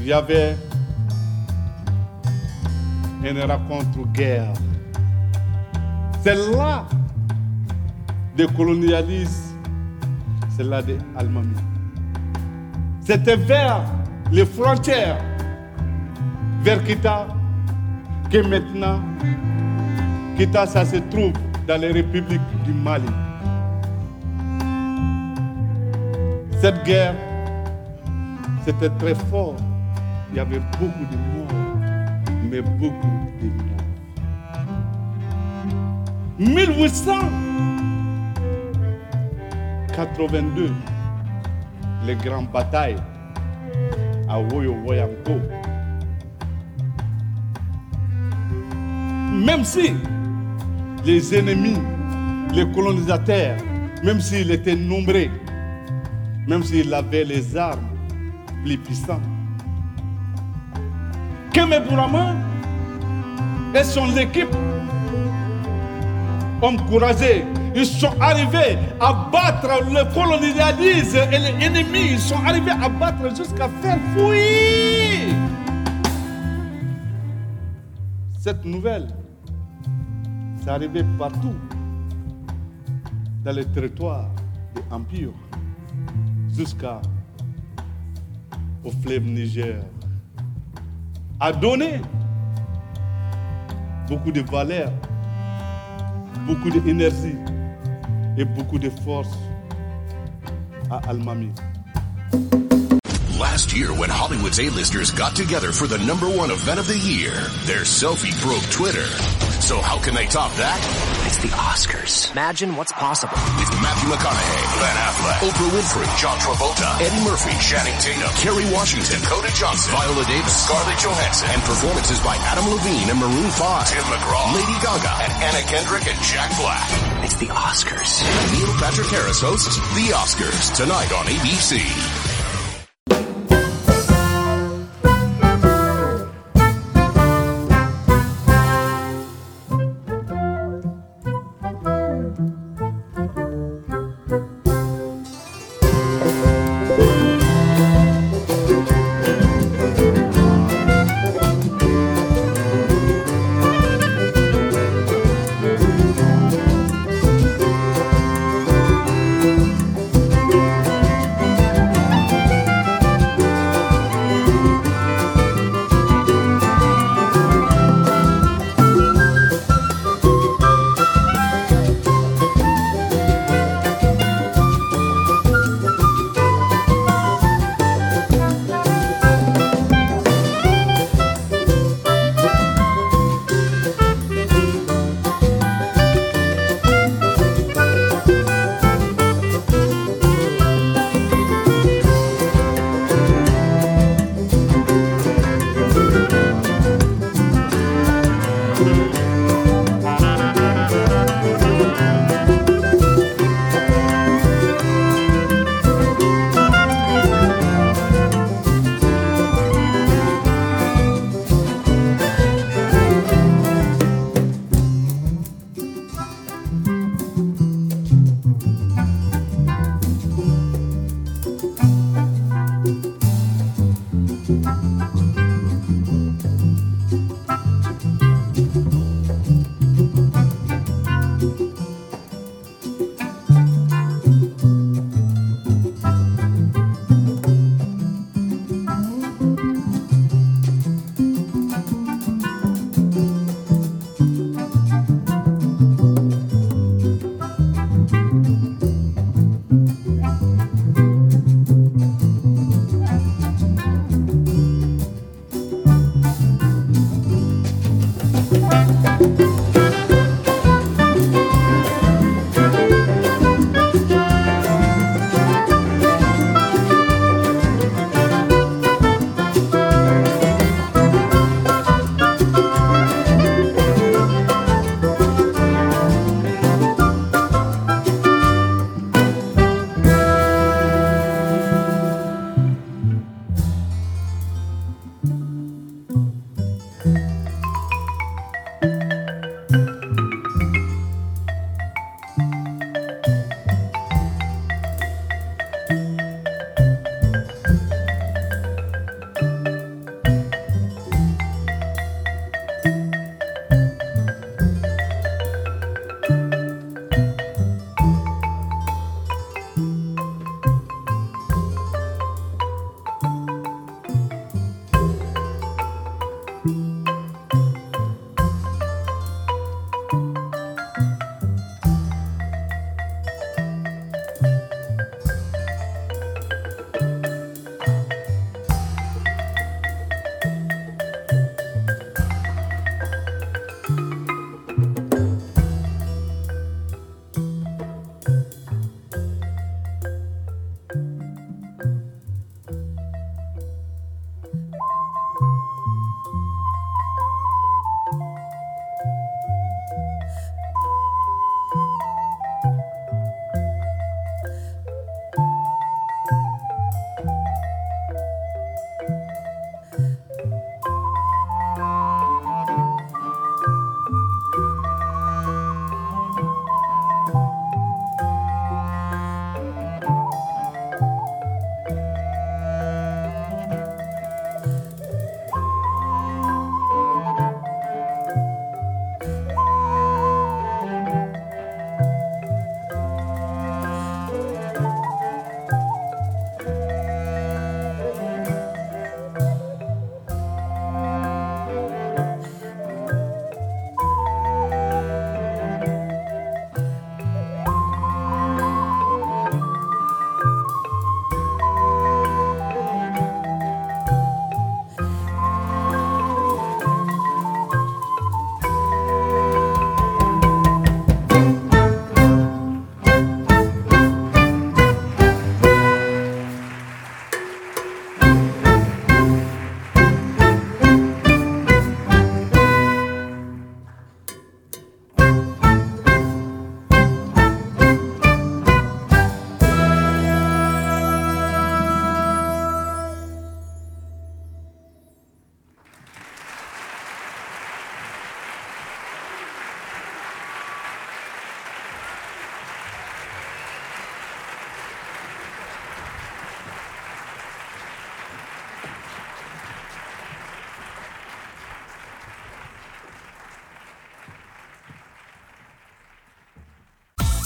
il y avait une rencontre guerre. Celle-là des colonialistes, celle-là des Allemands. C'était vers les frontières, vers Kita, que maintenant, Kita, ça se trouve dans les républiques du Mali. Cette guerre, c'était très fort. Il y avait beaucoup de morts, mais beaucoup de morts. 1882, les grandes batailles à Woyo Woyanko. Même si les ennemis, les colonisateurs, même s'ils étaient nombreux, même s'il avait les armes plus puissantes. Keme Bourama et son équipe hommes courageux. Ils sont arrivés à battre le colonialisme et les ennemis. Ils sont arrivés à battre jusqu'à faire fuir cette nouvelle. C'est arrivé partout dans les territoires de l'Empire jusqu'à au fleuve Niger. A donné beaucoup de valeur, beaucoup d'énergie et beaucoup de force à Almami. Last year, when Hollywood's A-listers got together for the number one event of the year, their selfie broke Twitter. So how can they top that? It's the Oscars. Imagine what's possible. With Matthew McConaughey, Ben Affleck, Oprah Winfrey, John Travolta, Eddie Murphy, Channing Tatum, Kerry Washington, Dakota Johnson, Viola Davis, Scarlett Johansson, and performances by Adam Levine and Maroon 5, Tim McGraw, Lady Gaga, and Anna Kendrick and Jack Black. It's the Oscars. Neil Patrick Harris hosts The Oscars tonight on ABC.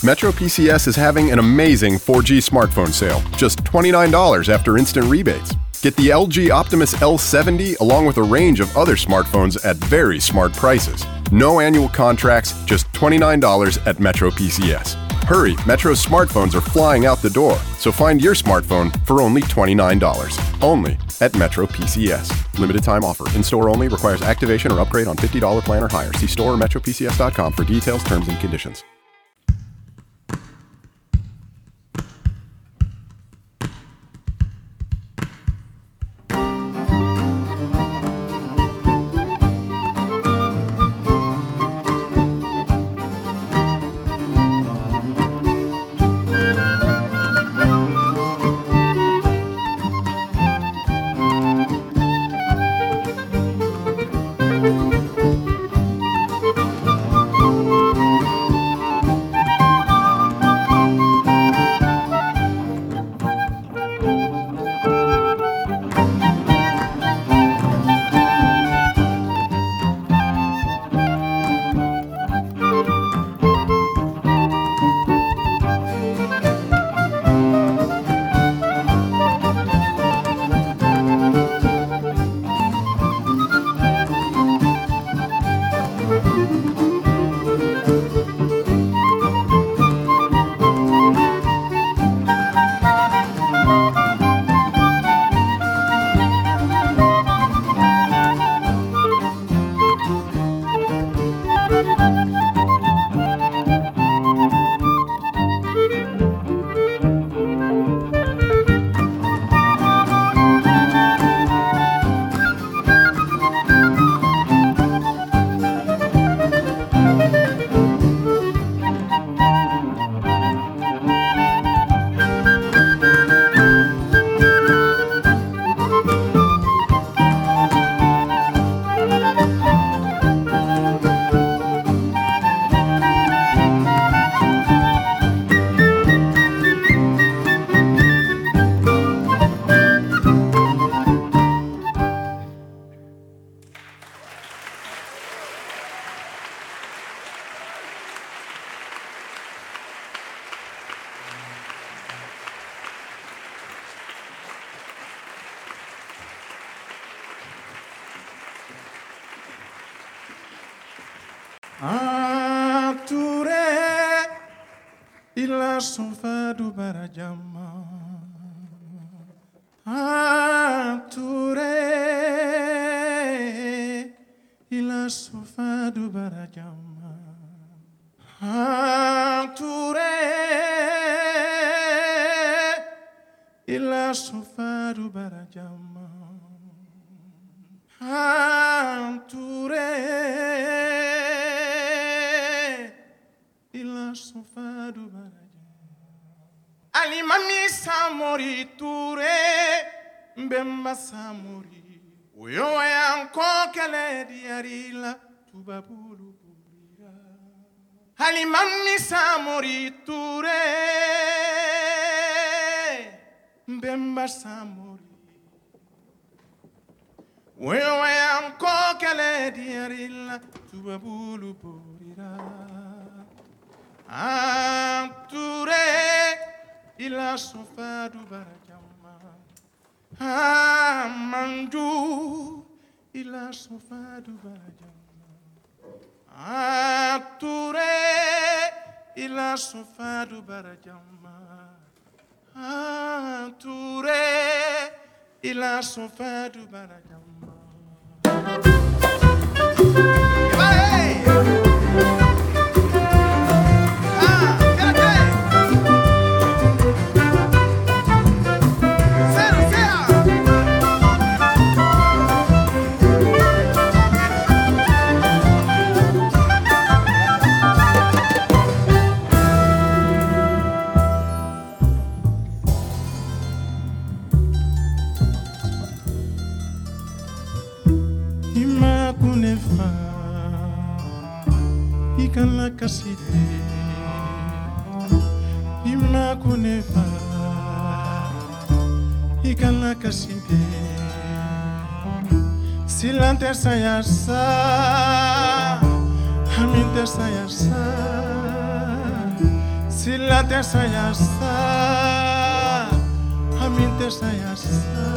Metro PCS is having an amazing 4G smartphone sale, just $29 after instant rebates. Get the LG Optimus L70 along with a range of other smartphones at very smart prices. No annual contracts, just $29 at Metro PCS. Hurry, Metro's smartphones are flying out the door, so find your smartphone for only $29. Only at Metro PCS. Limited time offer. In store only requires activation or upgrade on $50 plan or higher. See store or metropcs.com for details, terms, and conditions. Alimami samori ture. Mbemba samori. Uyo yanko kele diarila tubabulu burira Alimami samori ture. Mbemba samori Uyo yanko kele diarila tubabulu burira Anture ila sofado barajama Amandu ila sofado barajama Ature ila sofado barajama Ature ila barajama Kaside Imakunefa Ikala kaside Silante sayasa Haminte sayasa Sila ter saya sa Amin ter saya sa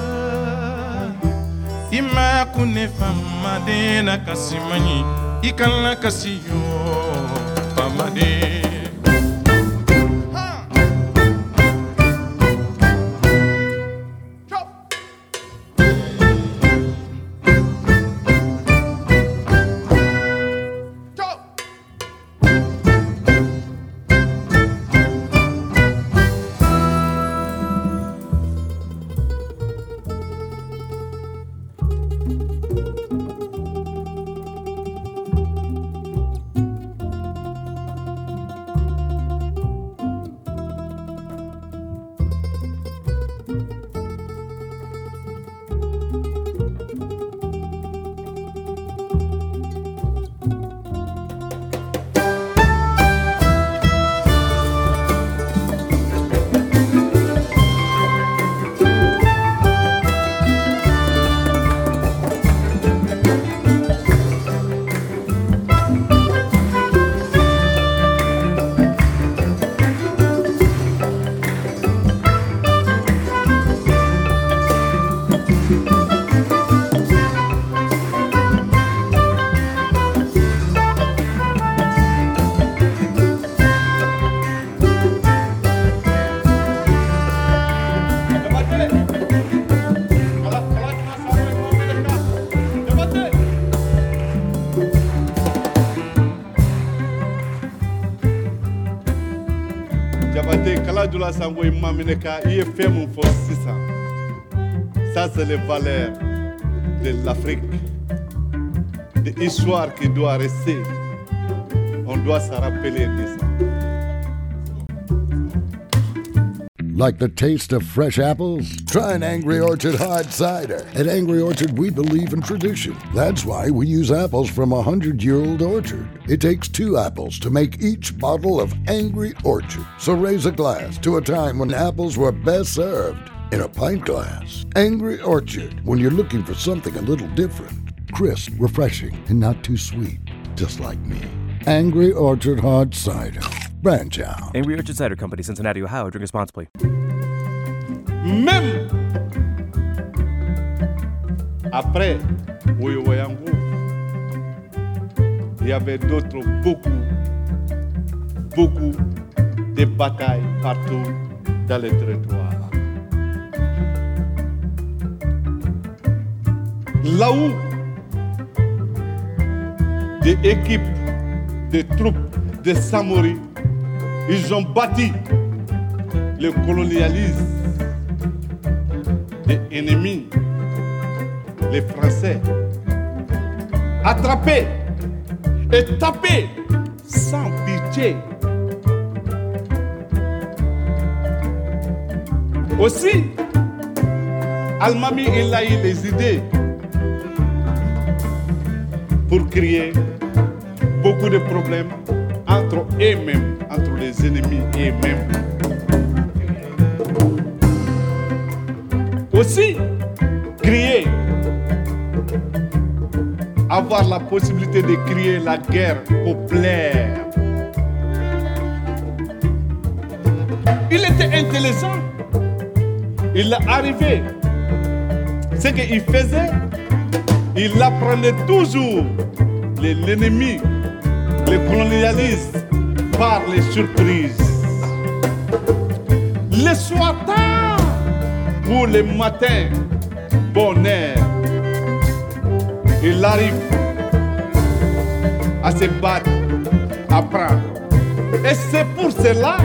Ima kune fama de na kasimani Ikala kasiyo fama ça. C'est les valeurs de l'Afrique de histoire qui doit rester. On doit se rappeler de ça Like the taste of fresh apples? Try an Angry Orchard hard cider. At Angry Orchard, we believe in tradition. That's why we use apples from a hundred year old orchard. It takes two apples to make each bottle of Angry Orchard. So raise a glass to a time when apples were best served in a pint glass. Angry Orchard, when you're looking for something a little different, crisp, refreshing, and not too sweet, just like me. Angry Orchard hard cider. Branch out. Angry Orchard Cider Company, Cincinnati, Ohio. Drink responsibly. même après Woyowayango, il y avait d'autres, beaucoup, beaucoup de batailles partout dans les territoires. Là où des équipes, des troupes, des Samoris, ils ont bâti le colonialisme des ennemis, les Français, attrapés et tapés sans pitié. Aussi, Almami, il a eu les idées pour créer beaucoup de problèmes entre eux-mêmes, les ennemis eux-mêmes. Aussi, créer, avoir la possibilité de créer la guerre populaire. Il était intelligent. Il est arrivé. Ce qu'il faisait, il apprenait toujours l'ennemi, les colonialistes, par les surprises. Le soir tard, pour le matin, bonheur, il arrive à se battre, à prendre. Et c'est pour cela,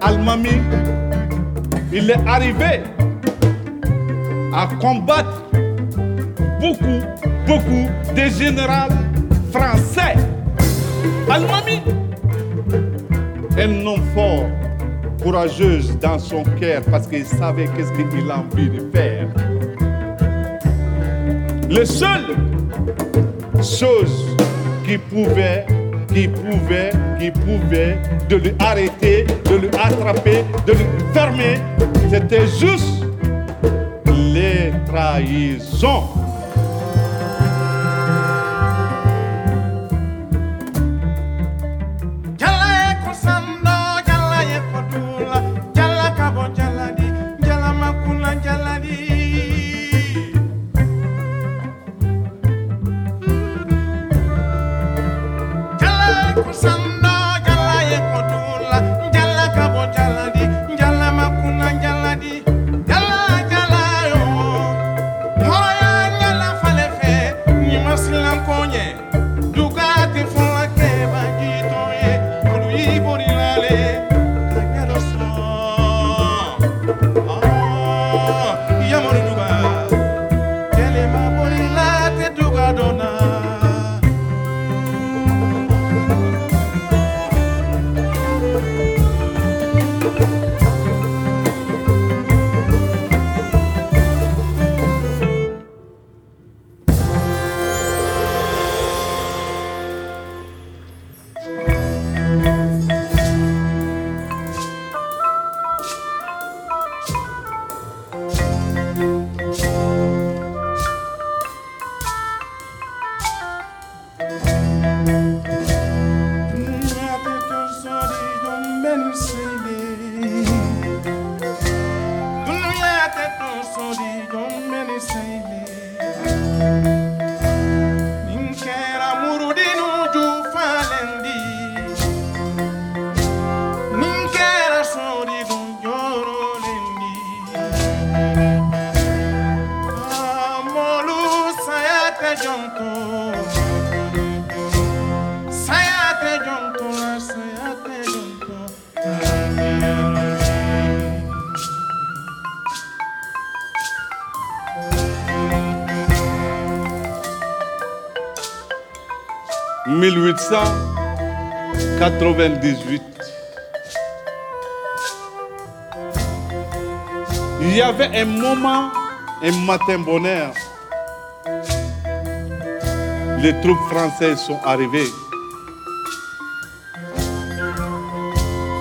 Almami, il est arrivé à combattre beaucoup, beaucoup de généraux français. Almami, un homme fort, courageuse dans son cœur parce qu'il savait qu'est-ce qu'il a envie de faire. Le seul chose qui pouvait, qui pouvait, qui pouvait de lui arrêter, de lui attraper, de lui fermer, c'était juste les trahisons. 1898. Il y avait un moment, un matin bonheur. Les troupes françaises sont arrivées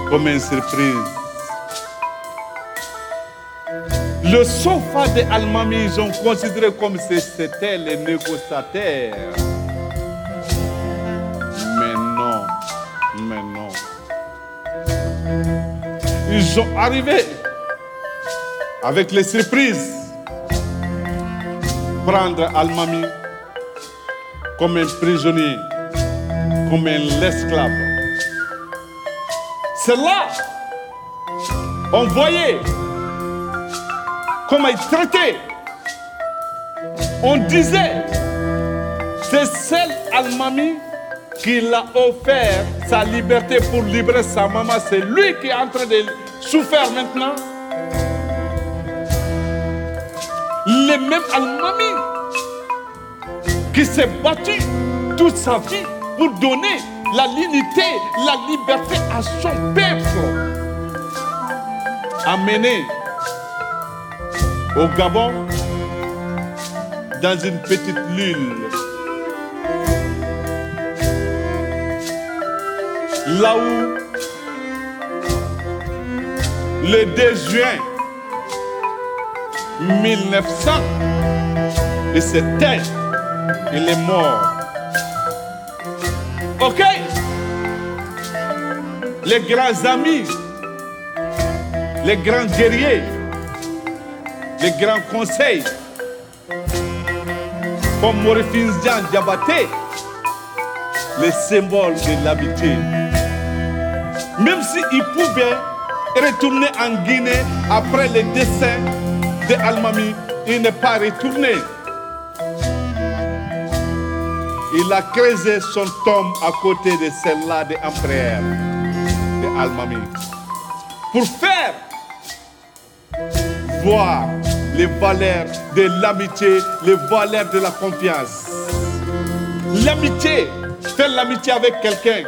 comme une surprise. Le sofa des Almami, ils ont considéré comme si c'était les négociateurs. Ils sont arrivés avec les surprises. Prendre Almami comme un prisonnier, comme un esclave. C'est là, on voyait comment il traitait. On disait, c'est celle Almami qui l'a offert sa liberté pour libérer sa maman. C'est lui qui est en train de souffrir maintenant. Les mêmes Almami qui s'est battu toute sa vie pour donner la dignité, la liberté à son peuple. Amené au Gabon, dans une petite île. Là où, le 2 juin 1900, et c'était, il est mort. Ok? Les grands amis, les grands guerriers, les grands conseils, comme Jean Diabaté, les symboles de l'amitié. Même s'il pouvait retourner en Guinée après le décès de Almami, il n'est pas retourné. Il a creusé son tombe à côté de celle-là de Empereur de Almami. Pour faire voir les valeurs de l'amitié, les valeurs de la confiance. L'amitié, faire l'amitié avec quelqu'un.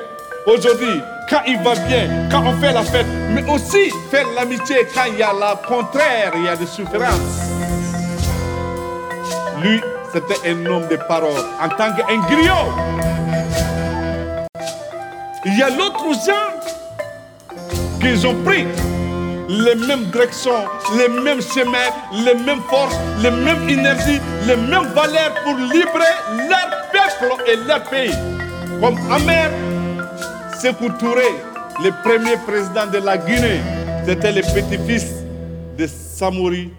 Aujourd'hui, quand il va bien, quand on fait la fête, mais aussi faire l'amitié quand il y a le contraire, il y a des souffrances. Lui, c'était un homme de parole en tant qu'un griot. Il y a d'autres gens qui ont pris les mêmes directions, les mêmes chemins, les mêmes forces, les mêmes énergies, les mêmes valeurs pour libérer leur peuple et leur pays. Comme Sékou Touré, le premier président de la Guinée, c'était le petit-fils de Samori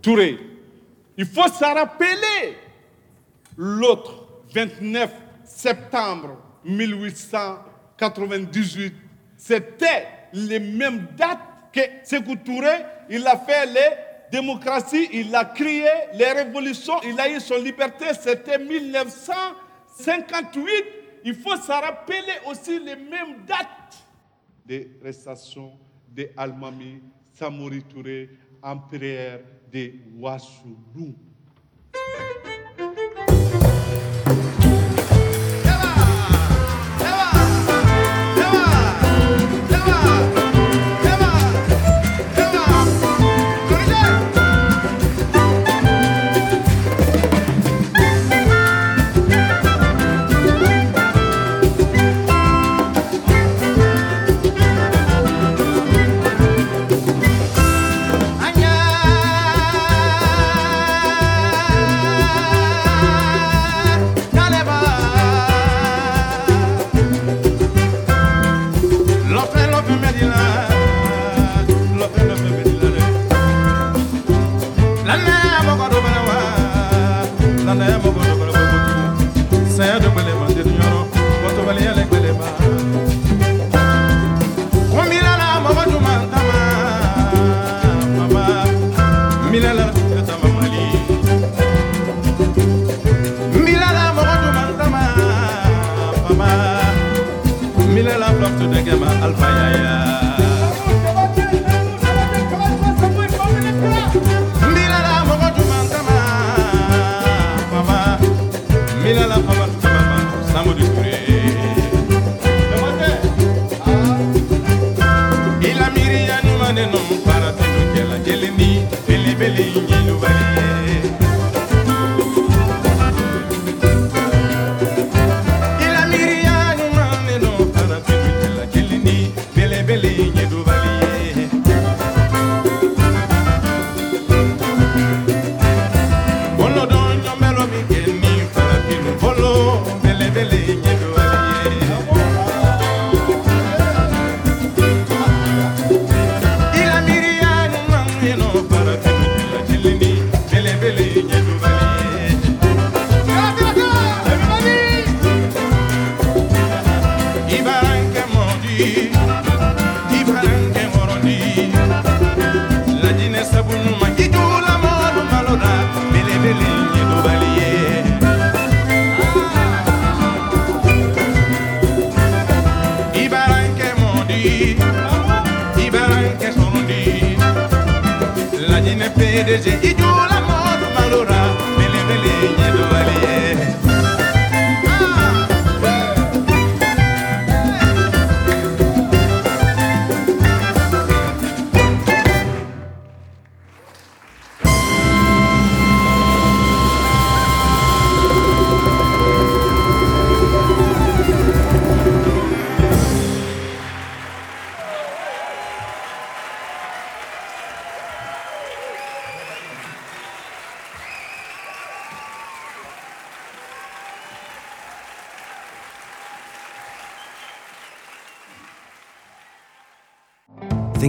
Touré. Il faut se rappeler l'autre 29 septembre 1898. C'était les mêmes dates que Sékou Touré, il a fait les démocraties, il a créé les révolutions, il a eu son liberté, c'était 1958. Il faut se rappeler aussi les mêmes dates des restations de Almami, Samori Touré, empereur de Wassoulou.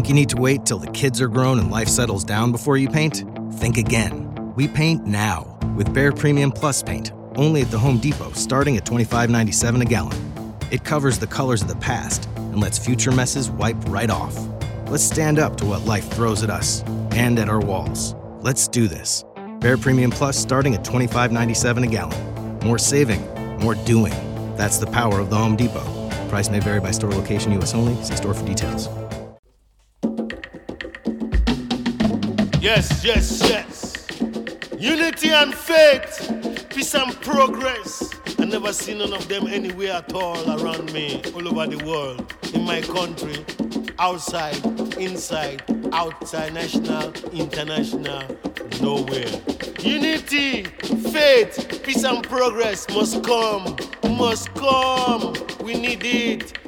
You need to wait till the kids are grown and life settles down before you paint? Think again. We paint now with Behr Premium Plus paint, only at the Home Depot, starting at $25.97 a gallon. It covers the colors of the past and lets future messes wipe right off. Let's stand up to what life throws at us and at our walls. Let's do this. Behr Premium Plus starting at $25.97 a gallon. More saving, more doing. That's the power of the Home Depot. Price may vary by store location, U.S. only. See store for details. Yes, yes, yes. Unity and faith, peace and progress. I never see none of them anywhere at all around me, all over the world, in my country, outside, inside, outside, national, international, nowhere. Unity, faith, peace and progress must come, must come. We need it.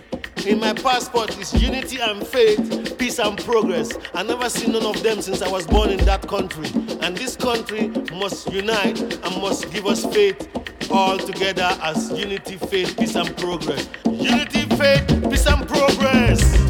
In my passport is unity and faith, peace and progress. I never seen none of them since I was born in that country. And this country must unite and must give us faith all together as unity, faith, peace and progress. Unity, faith, peace and progress.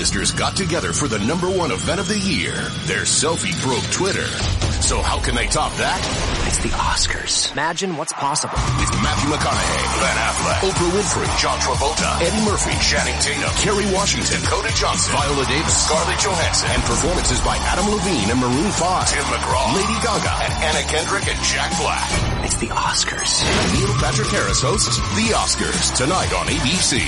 A-listers got together for the number one event of the year, their selfie broke Twitter. So how can they top that? It's the Oscars. Imagine what's possible. With Matthew McConaughey, Ben Affleck, Oprah Winfrey, John Travolta, Eddie Murphy, Channing Tatum, Kerry Washington, Dakota Johnson, Viola Davis, Scarlett Johansson, and performances by Adam Levine and Maroon 5, Tim McGraw, Lady Gaga, and Anna Kendrick and Jack Black. It's the Oscars. Neil Patrick Harris hosts The Oscars tonight on ABC.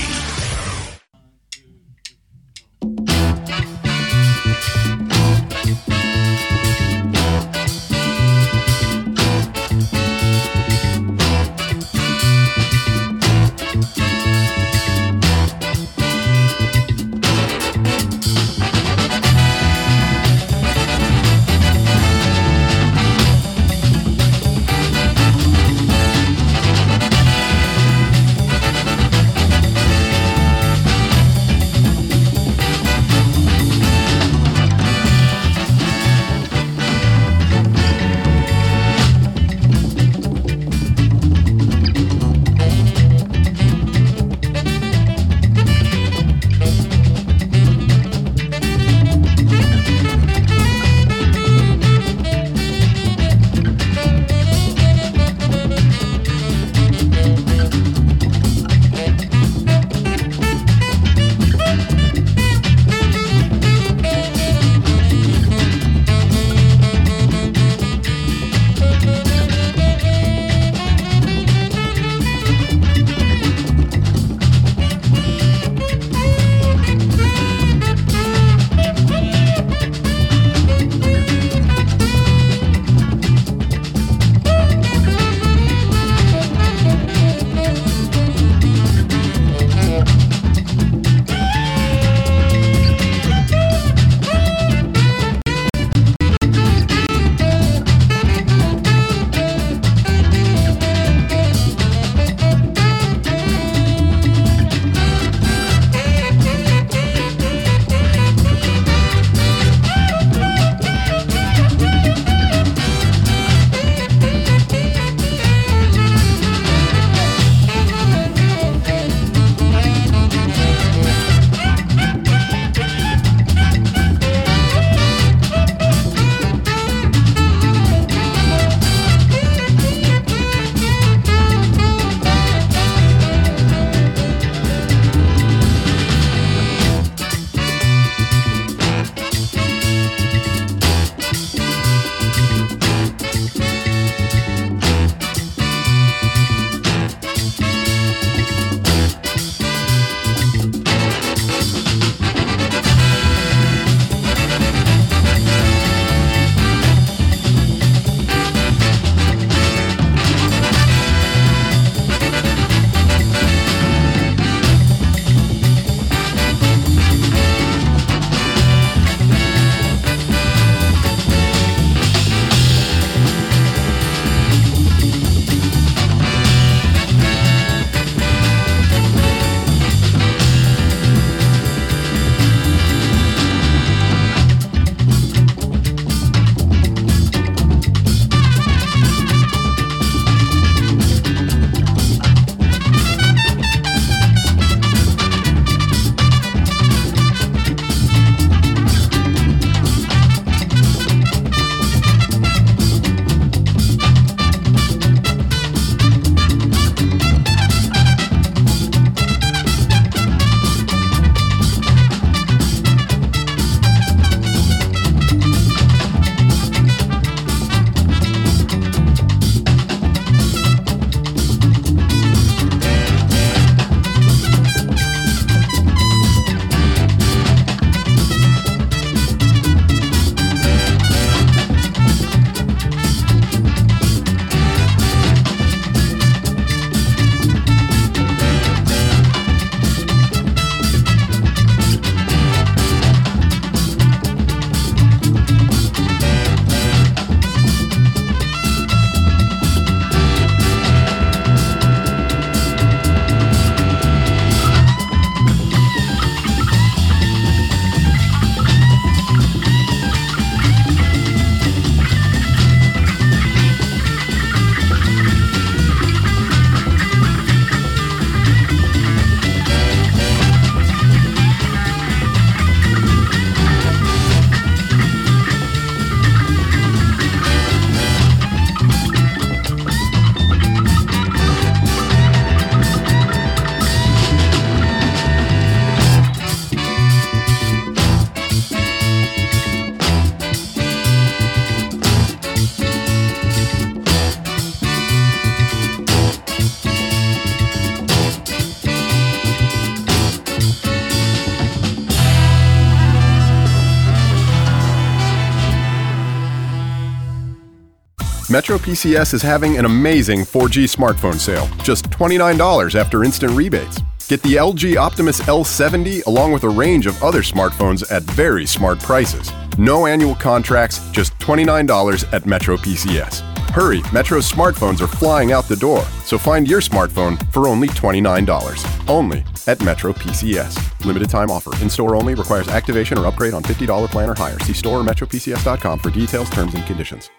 MetroPCS is having an amazing 4G smartphone sale, just $29 after instant rebates. Get the LG Optimus L70 along with a range of other smartphones at very smart prices. No annual contracts, just $29 at MetroPCS. Hurry, Metro's smartphones are flying out the door, so find your smartphone for only $29. Only at Metro PCS. Limited time offer. In store only requires activation or upgrade on $50 plan or higher. See store or metropcs.com for details, terms, and conditions.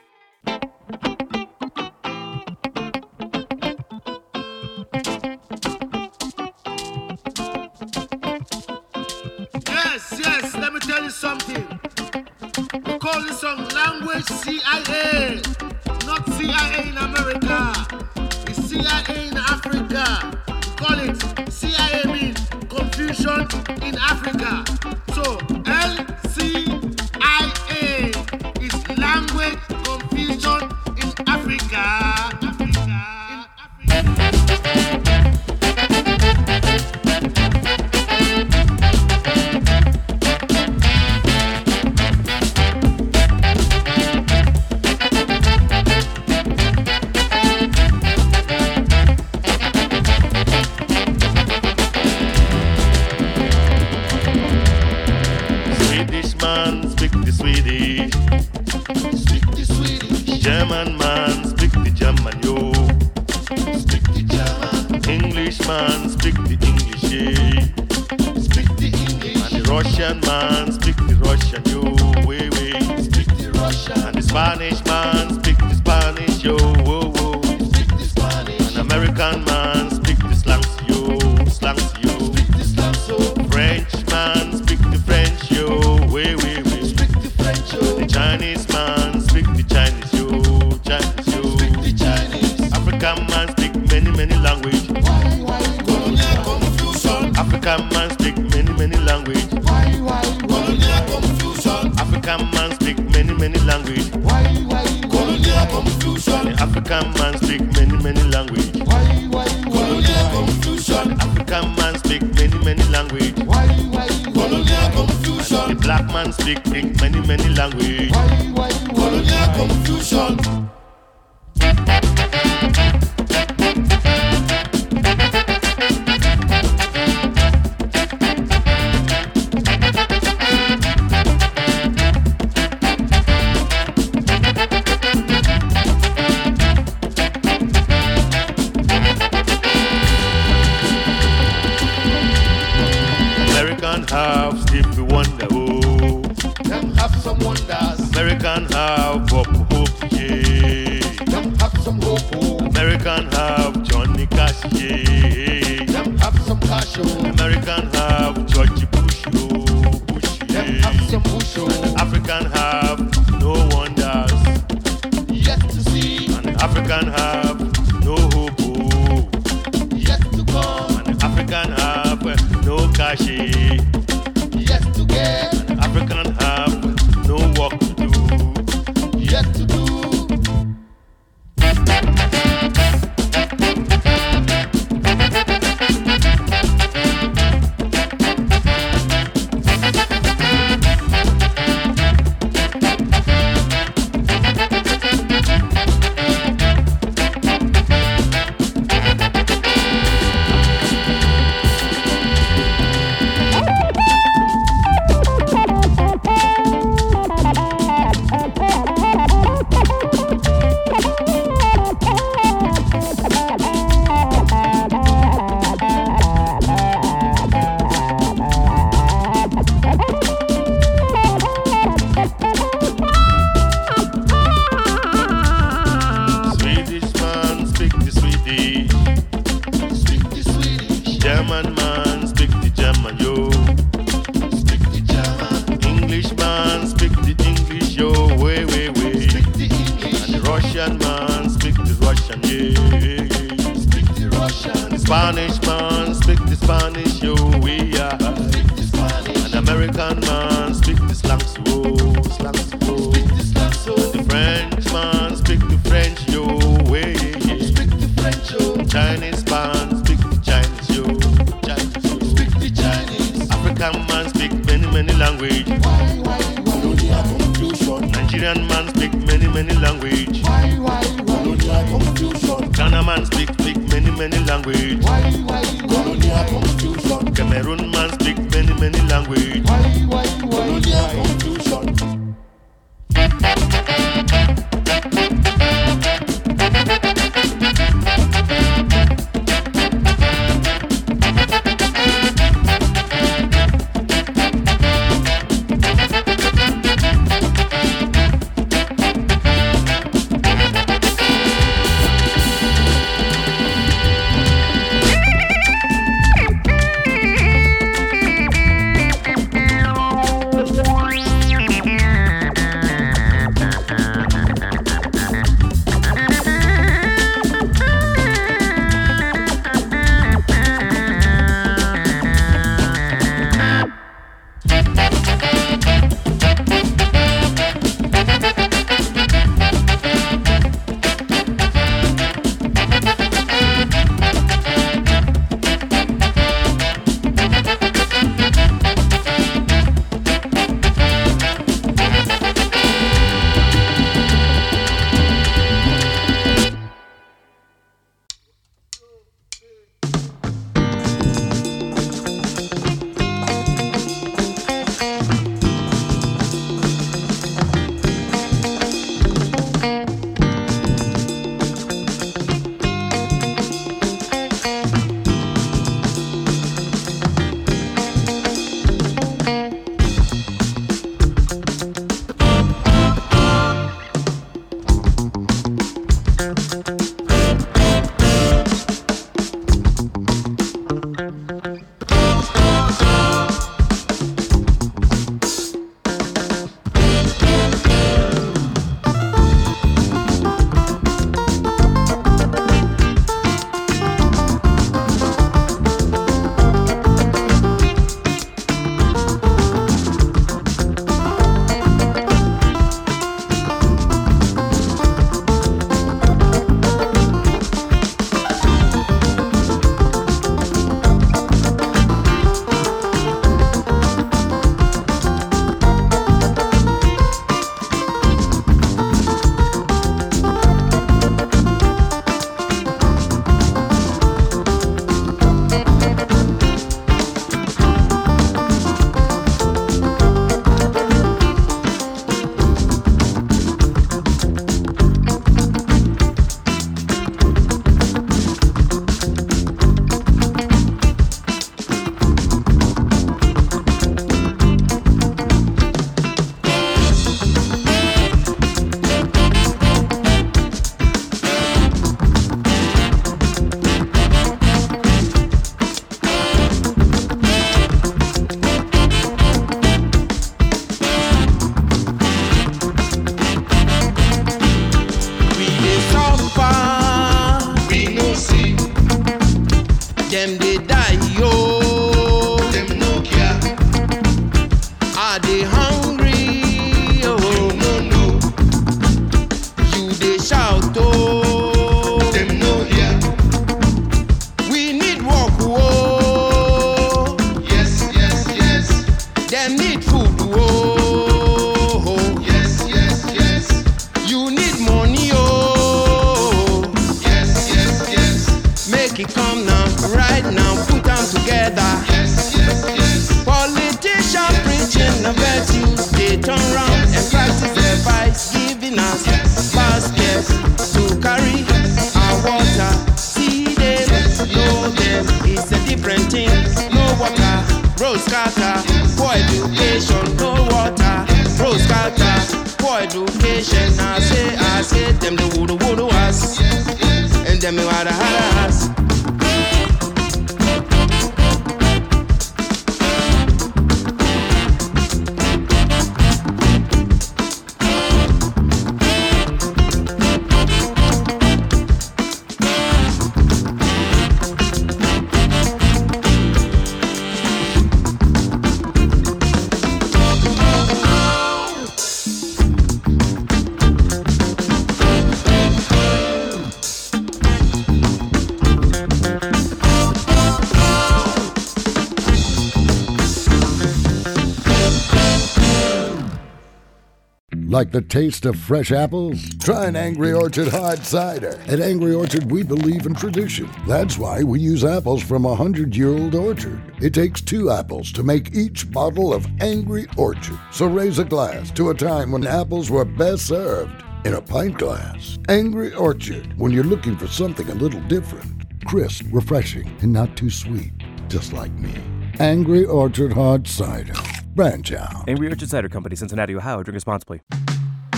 like the taste of fresh apples? Try an Angry Orchard hard cider. At Angry Orchard, we believe in tradition. That's why we use apples from a hundred year old orchard. It takes two apples to make each bottle of Angry Orchard. So raise a glass to a time when apples were best served in a pint glass. Angry Orchard, when you're looking for something a little different, crisp, refreshing, and not too sweet, just like me. Angry Orchard Hard Cider. Branch out. Angry Orchard Cider Company, Cincinnati, Ohio. Drink responsibly.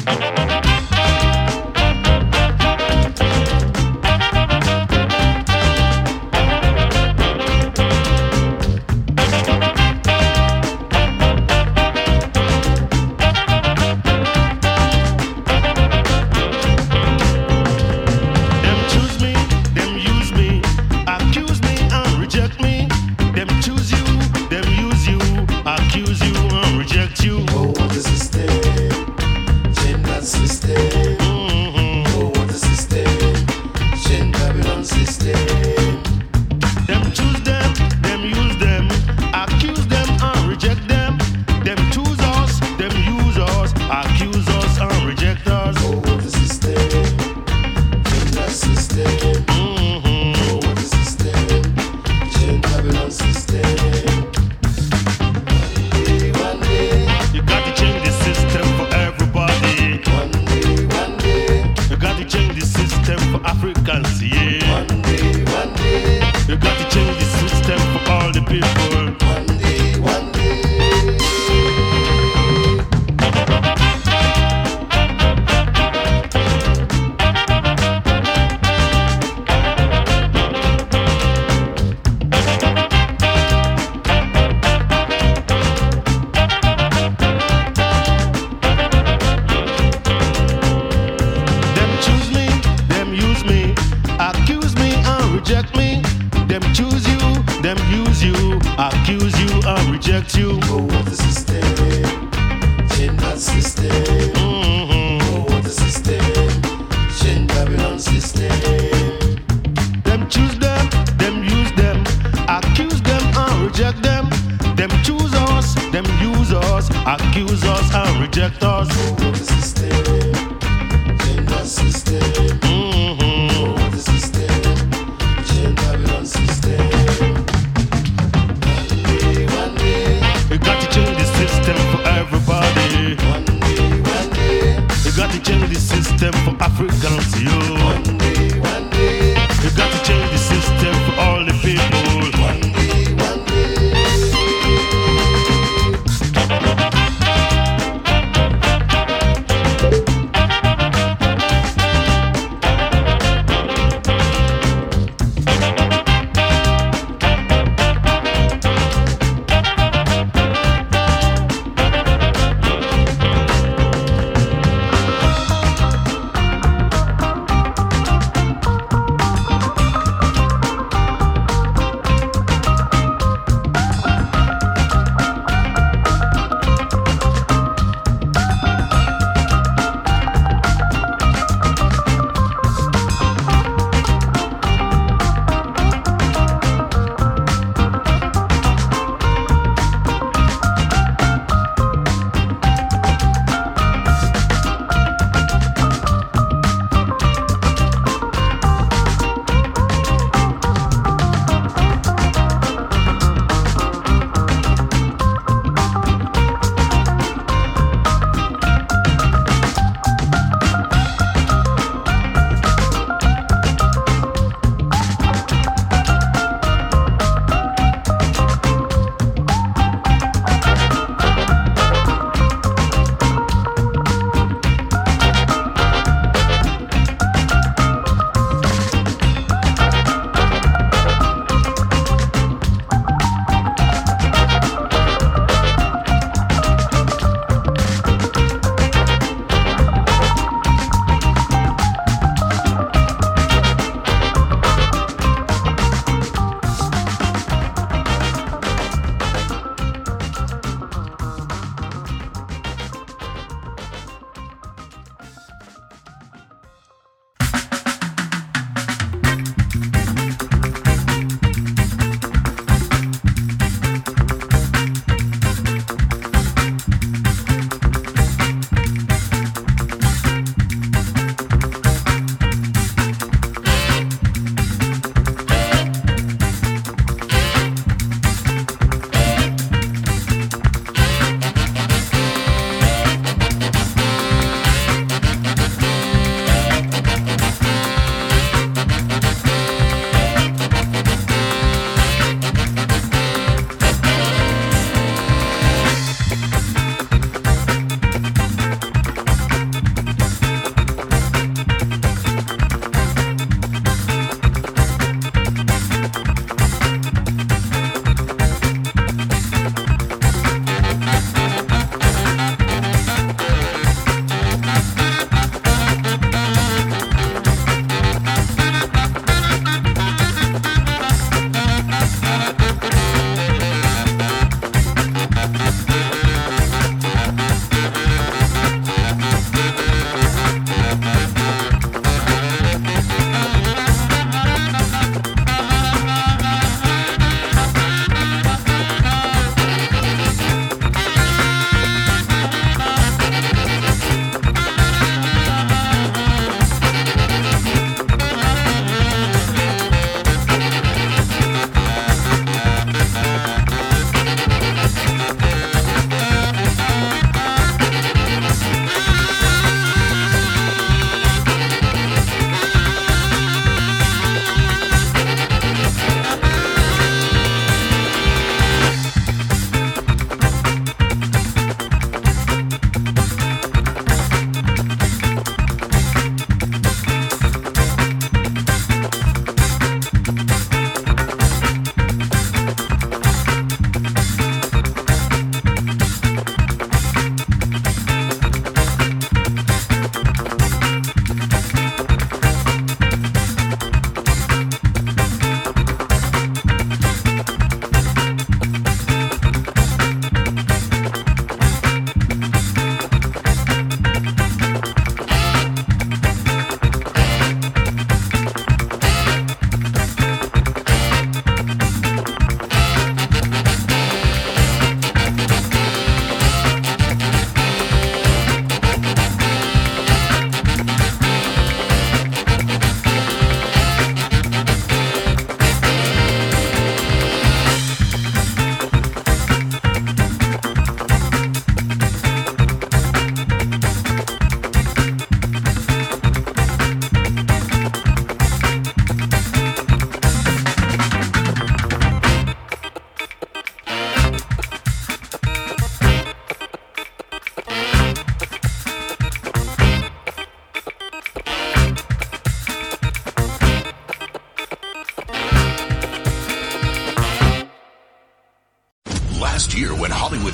Thank you.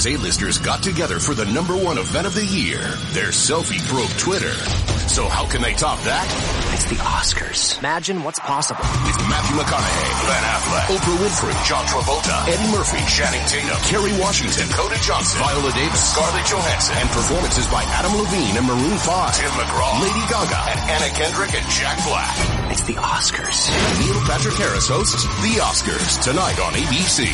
Hollywood's A-listers got together for the number one event of the year, their selfie broke Twitter. So how can they top that? It's the Oscars. Imagine what's possible. With Matthew McConaughey, Ben Affleck, Oprah Winfrey, John Travolta, Eddie Murphy, Channing Tatum, Kerry Washington, Dakota Johnson, Viola Davis, Scarlett Johansson, and performances by Adam Levine and Maroon 5, Tim McGraw, Lady Gaga, and Anna Kendrick and Jack Black. It's the Oscars. Neil Patrick Harris hosts The Oscars tonight on ABC.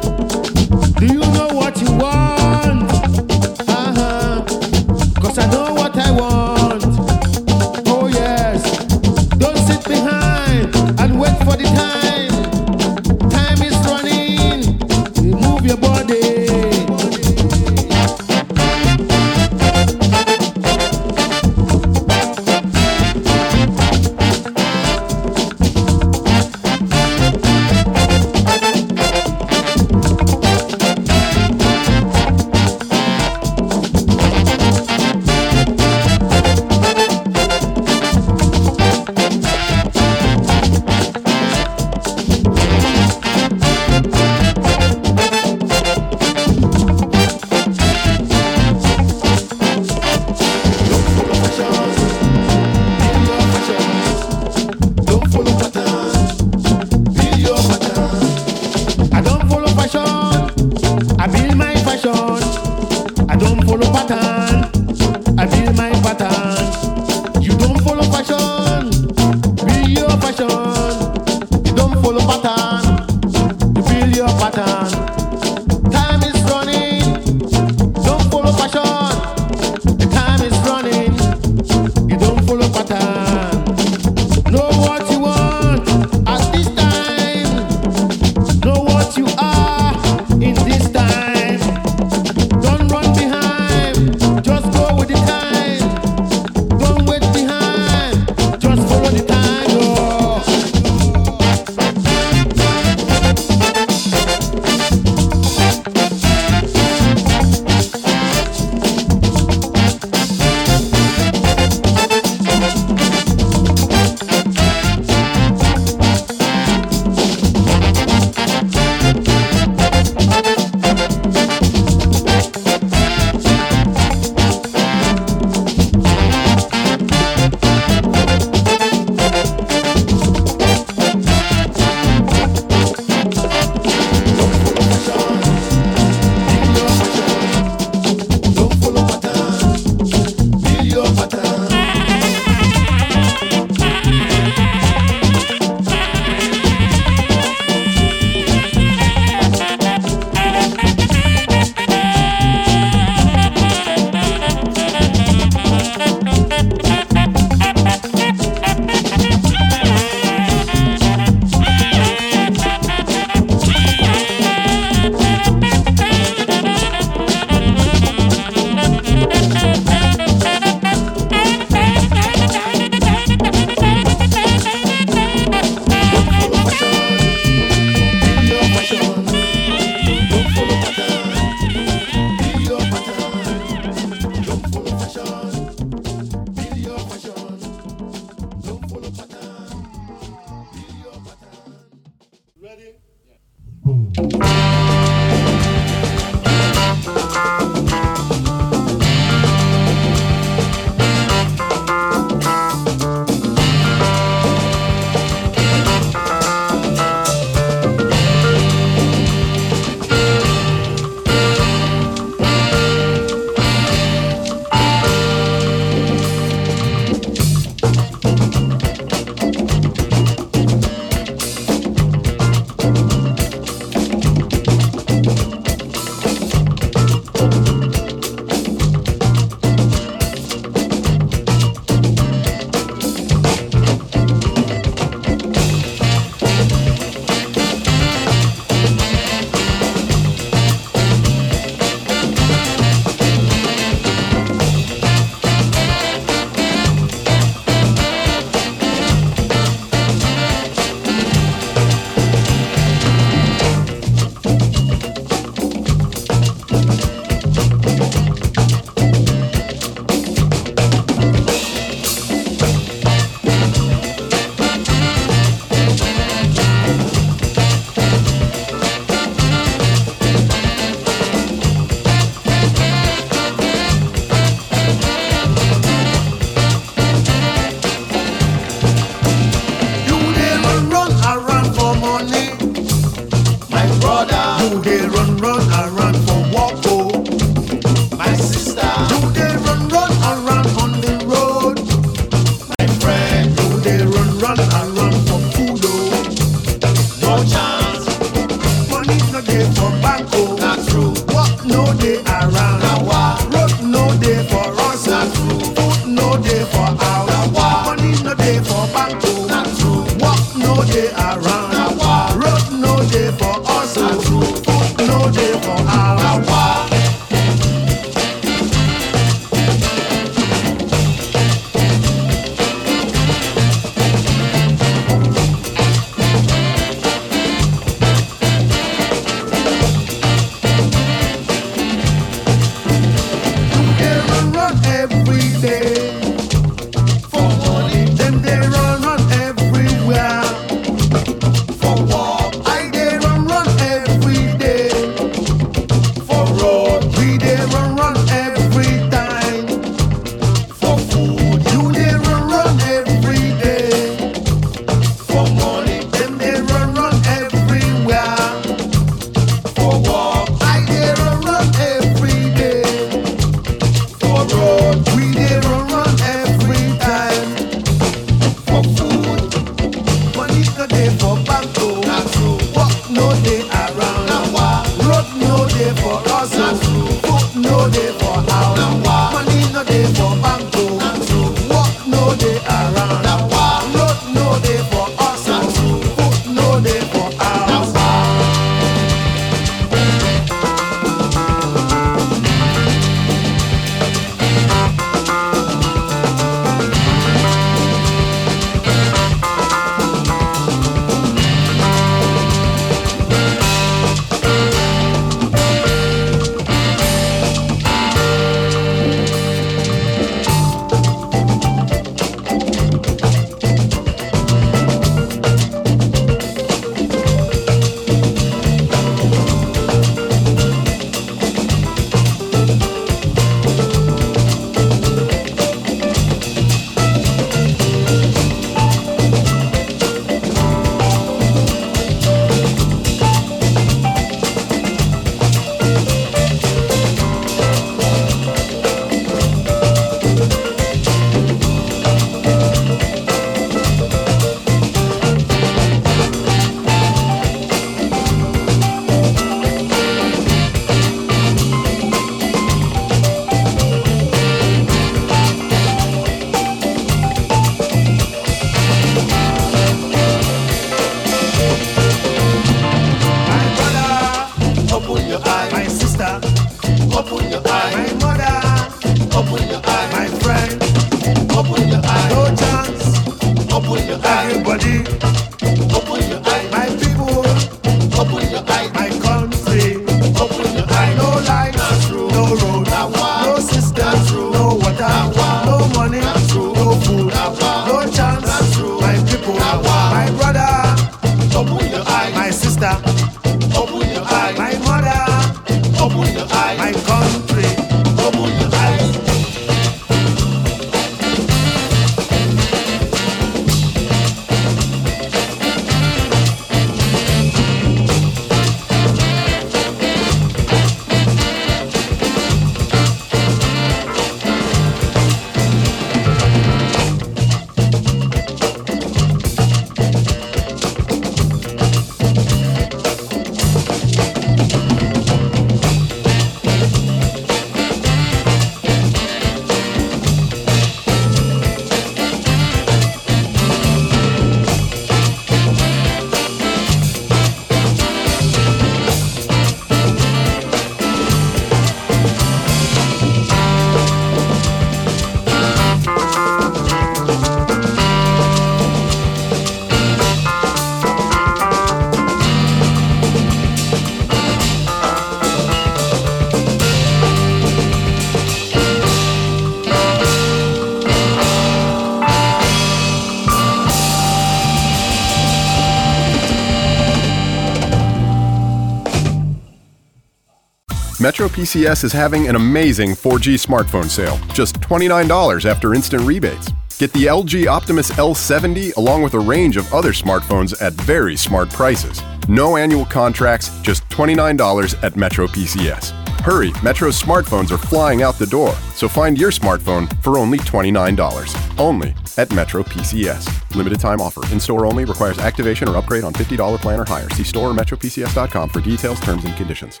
Metro PCS is having an amazing 4G smartphone sale, just $29 after instant rebates. Get the LG Optimus L70 along with a range of other smartphones at very smart prices. No annual contracts, just $29 at Metro PCS. Hurry, Metro's smartphones are flying out the door, so find your smartphone for only $29. Only at Metro PCS. Limited time offer. In store only requires activation or upgrade on $50 plan or higher. See store or metropcs.com for details, terms, and conditions.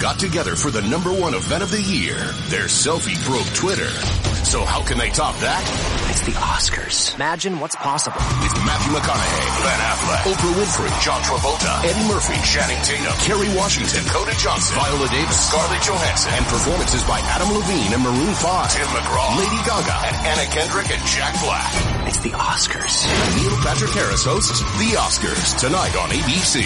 Got together for the number one event of the year. Their selfie broke Twitter. So how can they top that? It's the Oscars. Imagine what's possible. With Matthew McConaughey, Ben Affleck, Oprah Winfrey, John Travolta, Eddie Murphy, Channing Tatum, Kerry Washington, Dakota Johnson, Viola Davis, Scarlett Johansson, and performances by Adam Levine and Maroon 5, Tim McGraw, Lady Gaga, and Anna Kendrick and Jack Black. It's the Oscars. Neil Patrick Harris hosts The Oscars tonight on ABC.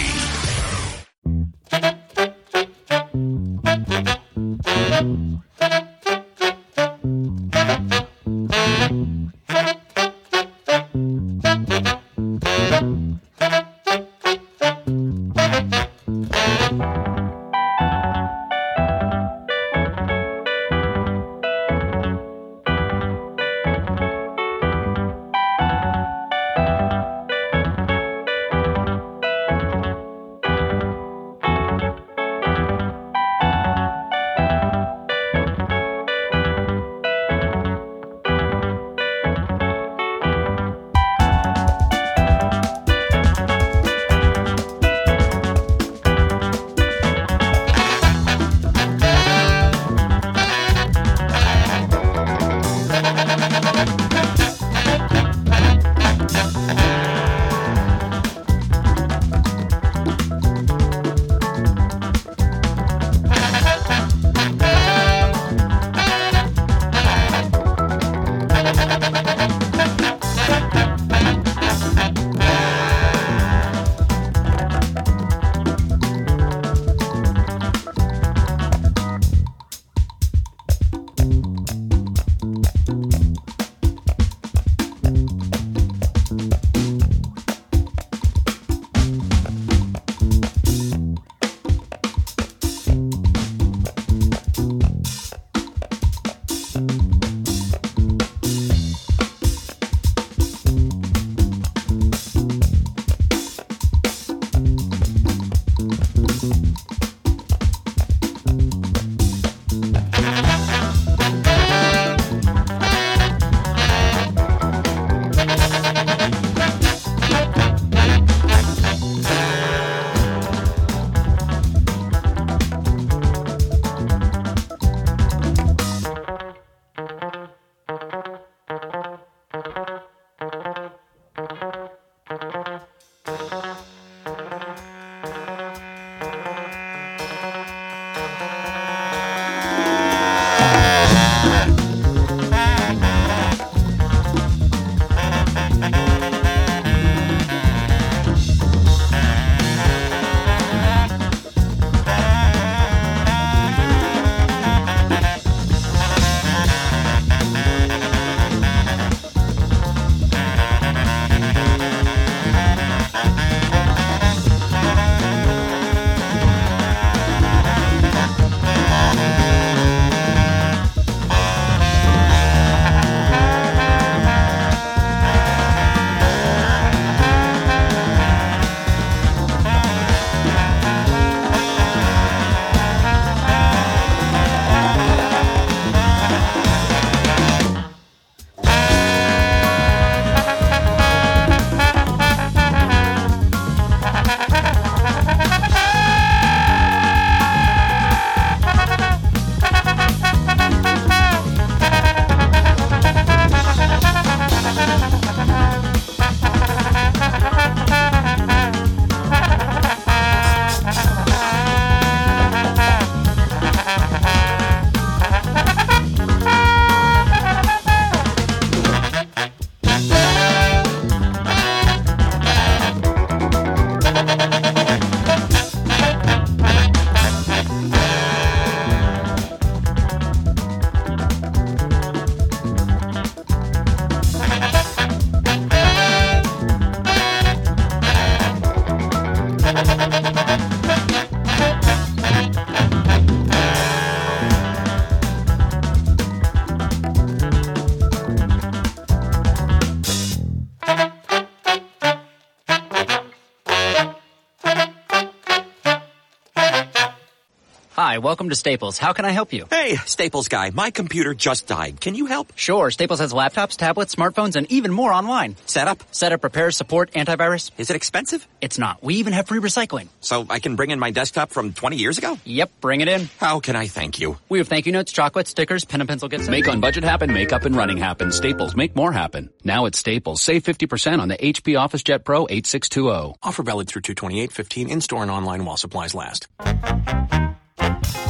Hi, welcome to Staples. How can I help you? Hey, Staples guy, my computer just died. Can you help? Sure, Staples has laptops, tablets, smartphones, and even more online. Setup? Setup, repair, support, antivirus. Is it expensive? It's not. We even have free recycling. So I can bring in my desktop from 20 years ago? Yep, bring it in. How can I thank you? We have thank you notes, chocolate, stickers, pen and pencil gifts. Make on budget happen, make up and running happen. Staples, make more happen. Now at Staples, save 50% on the HP OfficeJet Pro 8620. Offer valid through 228.15 in store and online while supplies last.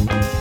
Thank you.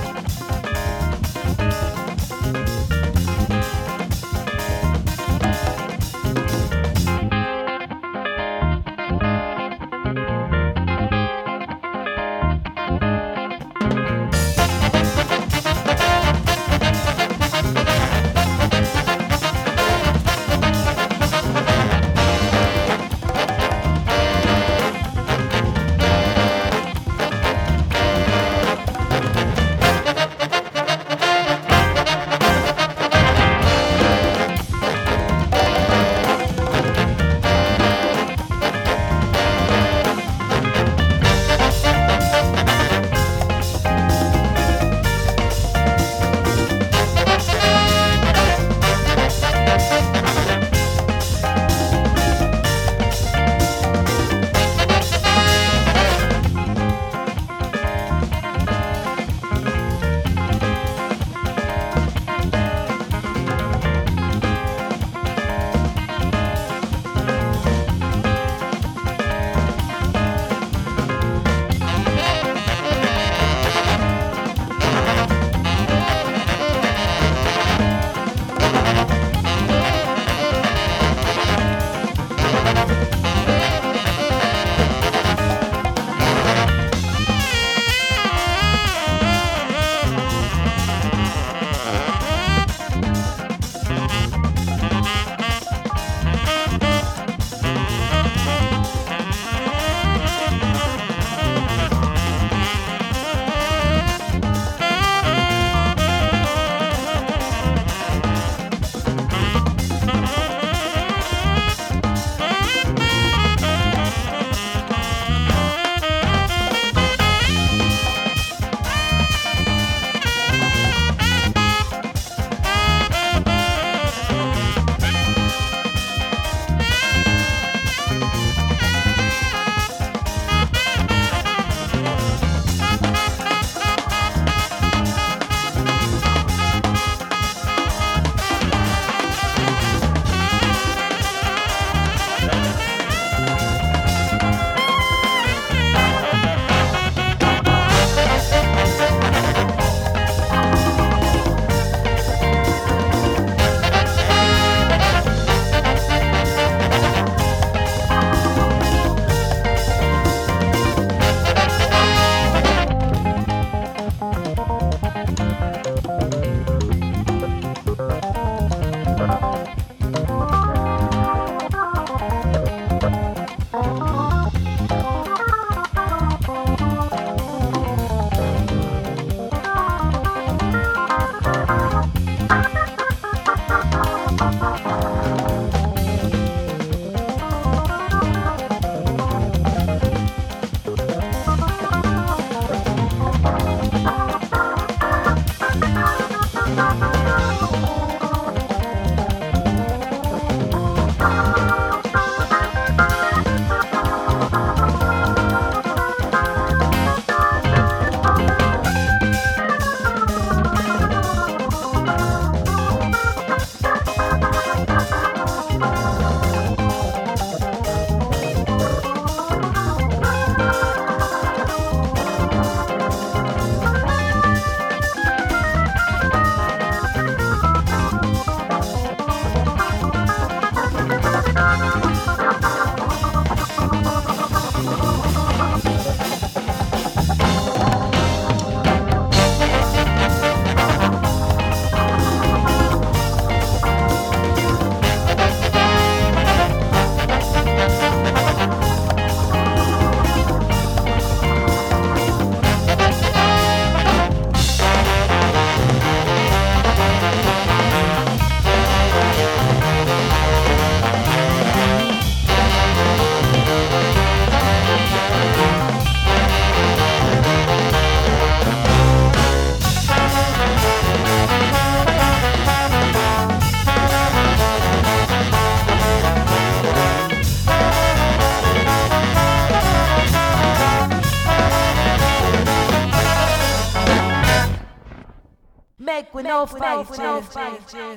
without, without, without,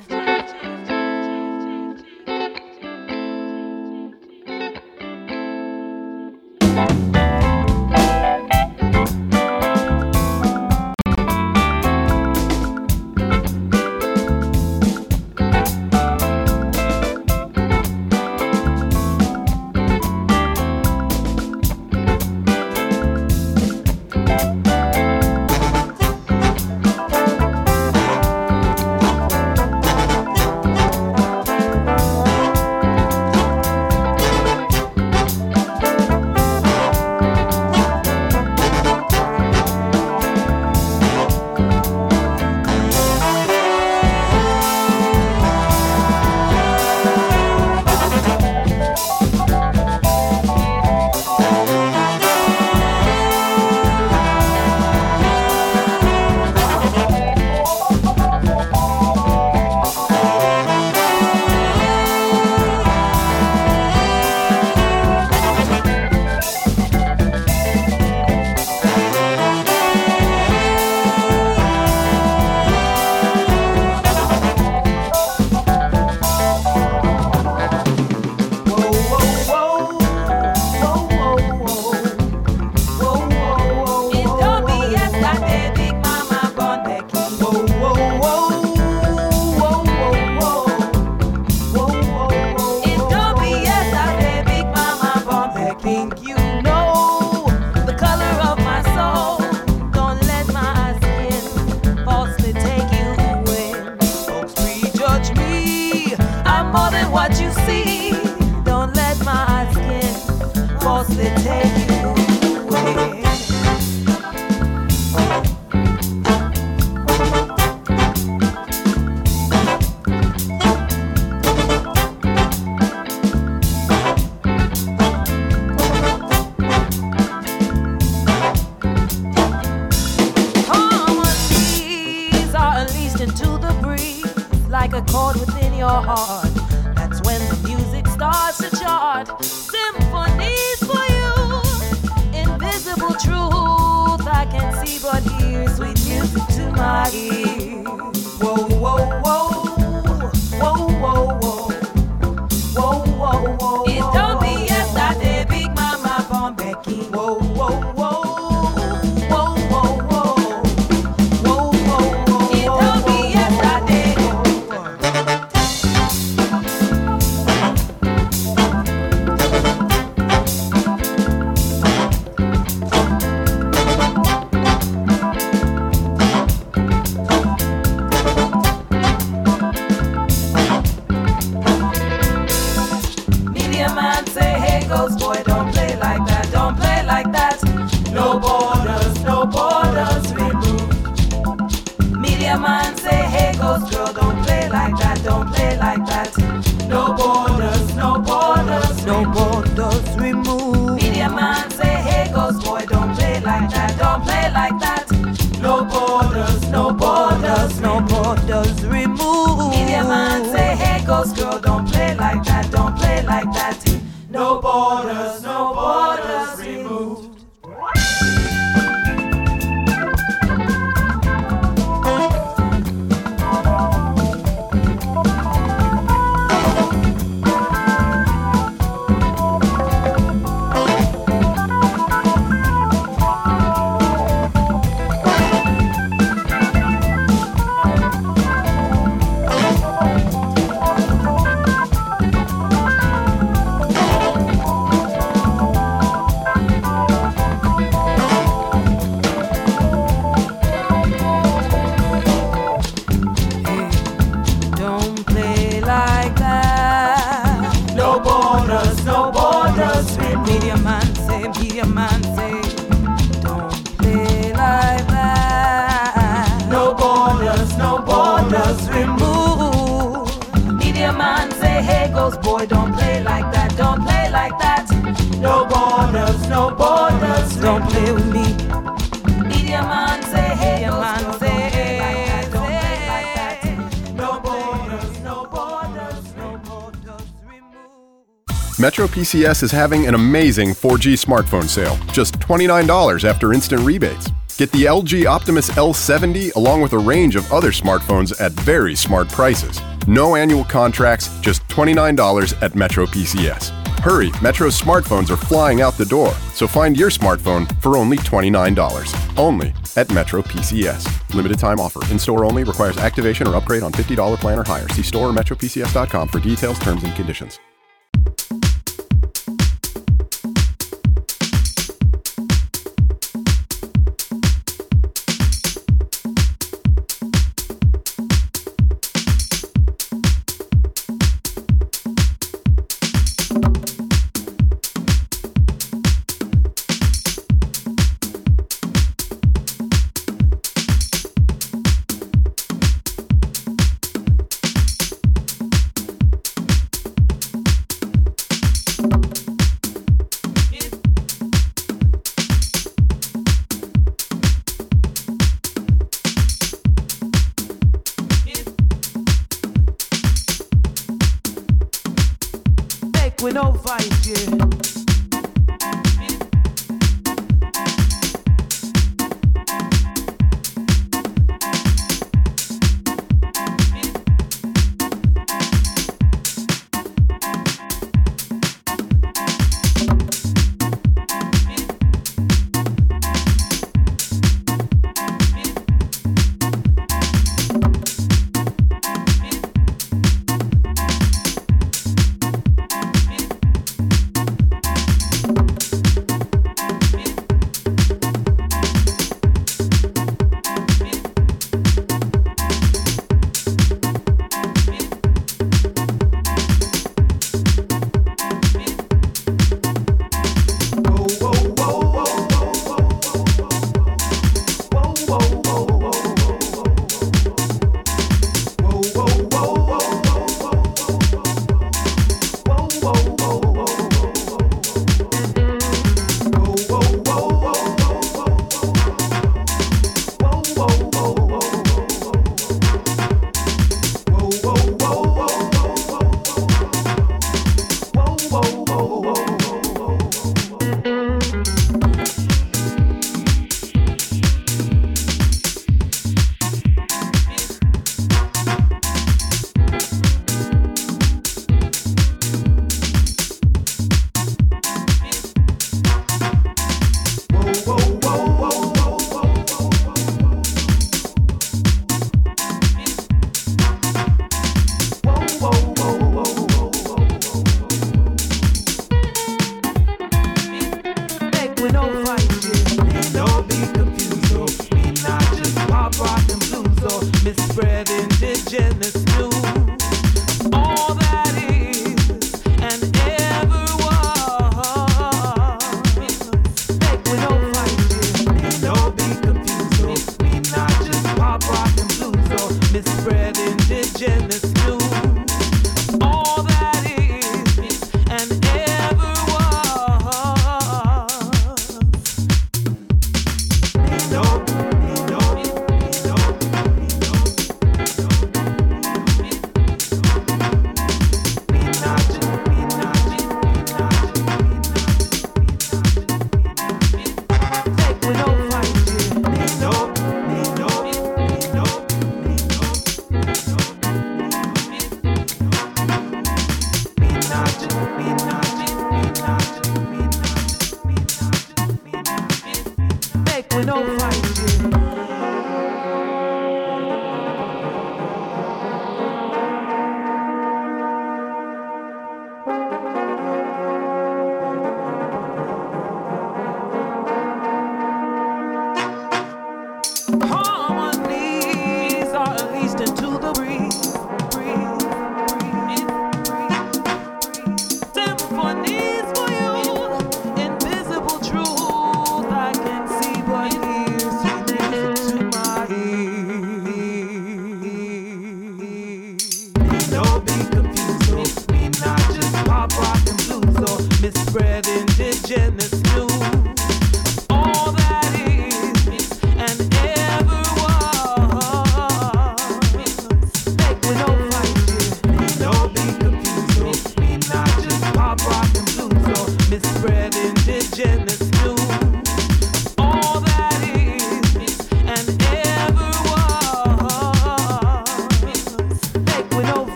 PCS is having an amazing 4G smartphone sale, just $29 after instant rebates. Get the LG Optimus L70 along with a range of other smartphones at very smart prices. No annual contracts, just $29 at Metro PCS. Hurry, Metro's smartphones are flying out the door, so find your smartphone for only $29. Only at Metro PCS. Limited time offer. In store only requires activation or upgrade on $50 plan or higher. See store or metropcs.com for details, terms, and conditions.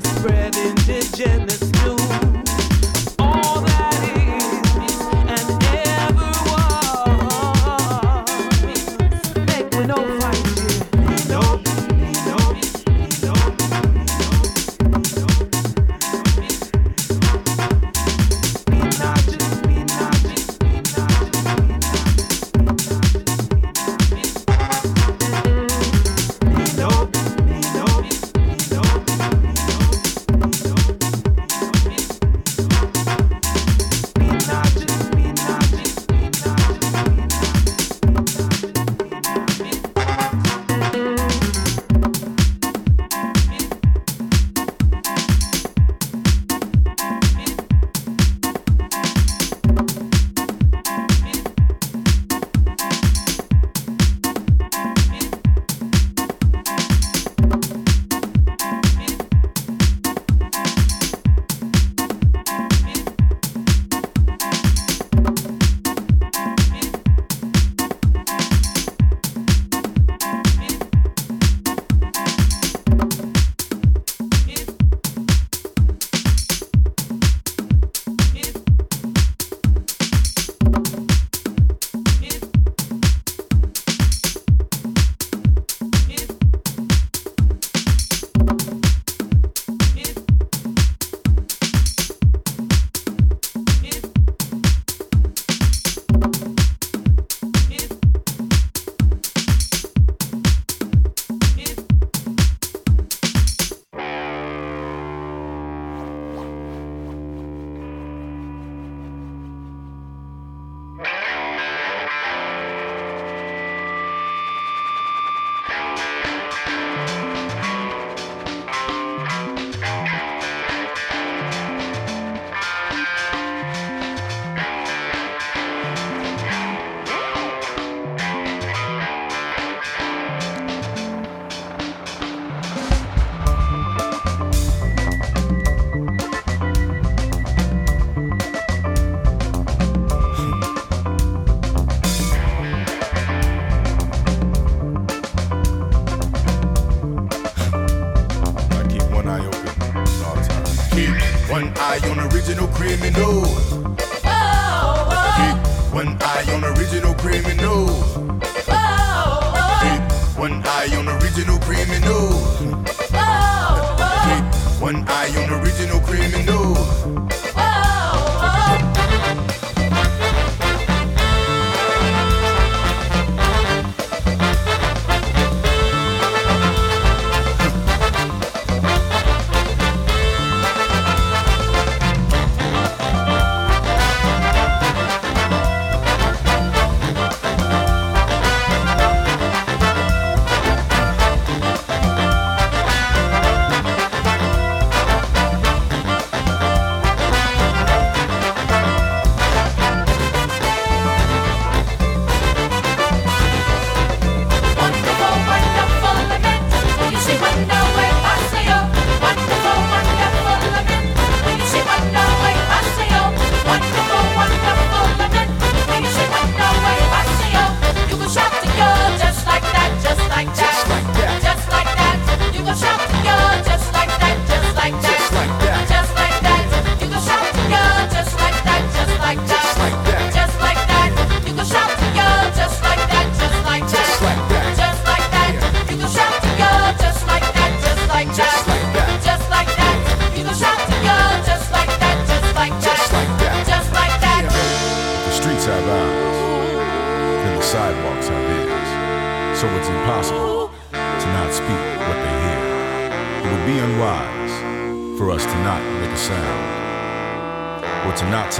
spreading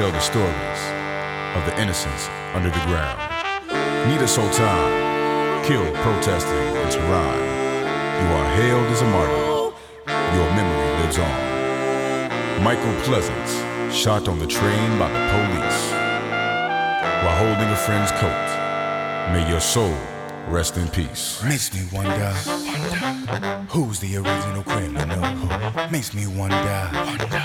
tell the stories of the innocents under the ground. Neda Soltan killed protesting in Tehran. You are hailed as a martyr. Your memory lives on. Michael Pleasance shot on the train by the police while holding a friend's coat. May your soul rest in peace. Makes me wonder. Who's the original criminal makes me wonder? wonder.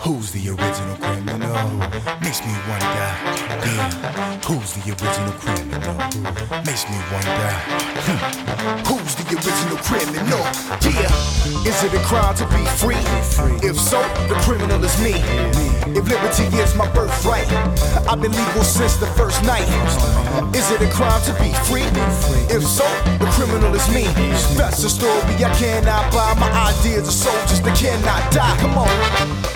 Who's the original criminal makes me wonder? Yeah. Who's the original criminal makes me wonder? Hmm. Who's the original criminal? Yeah. Is it a crime to be free? If so, the criminal is me. If liberty is my birthright, I've been legal since the first night. Is it a crime to be free? If so, the criminal is me. That's the story I cannot buy. My ideas are soldiers that cannot die. Come on.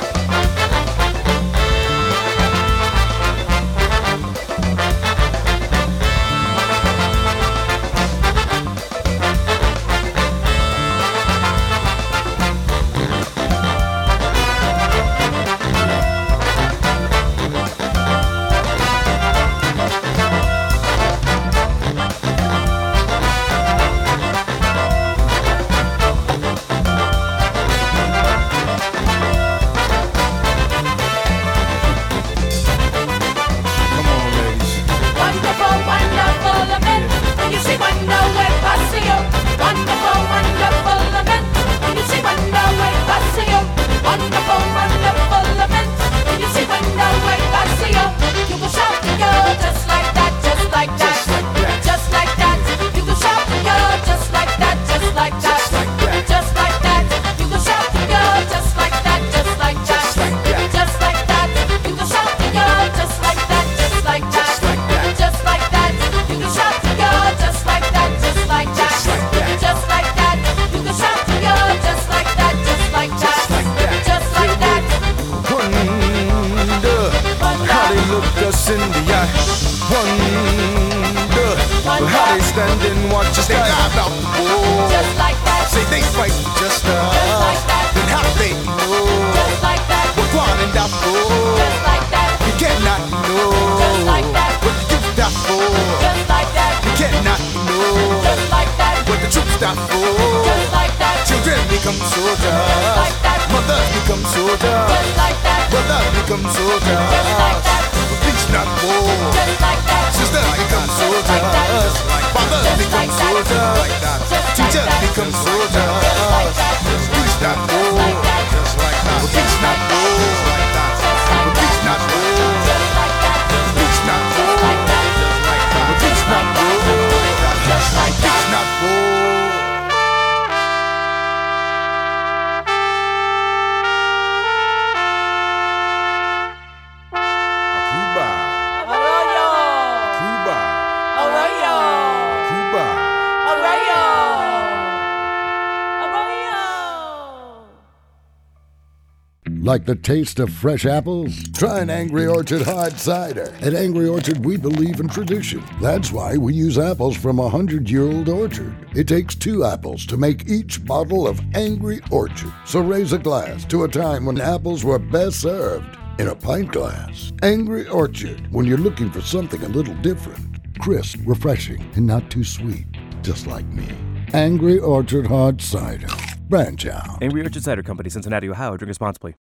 Like the taste of fresh apples? Try an Angry Orchard hard cider. At Angry Orchard, we believe in tradition. That's why we use apples from a hundred year old orchard. It takes two apples to make each bottle of Angry Orchard. So raise a glass to a time when apples were best served in a pint glass. Angry Orchard, when you're looking for something a little different. Crisp, refreshing, and not too sweet. Just like me. Angry Orchard hard cider. Branch out. Angry Orchard Cider Company, Cincinnati, Ohio. Drink responsibly.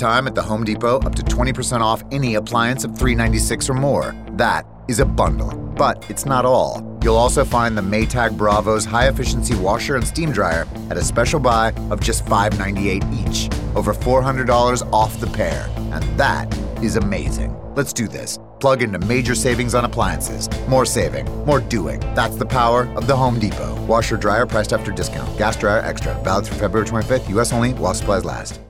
Time at the Home Depot, up to 20% off any appliance of 396 or more. That is a bundle. But it's not all. You'll also find the Maytag Bravos high efficiency washer and steam dryer at a special buy of just 598 each. Over $400 off the pair. And that is amazing. Let's do this. Plug into major savings on appliances. More saving, more doing. That's the power of the Home Depot. Washer dryer priced after discount. Gas dryer extra. Valid through February 25th. US only while supplies last. last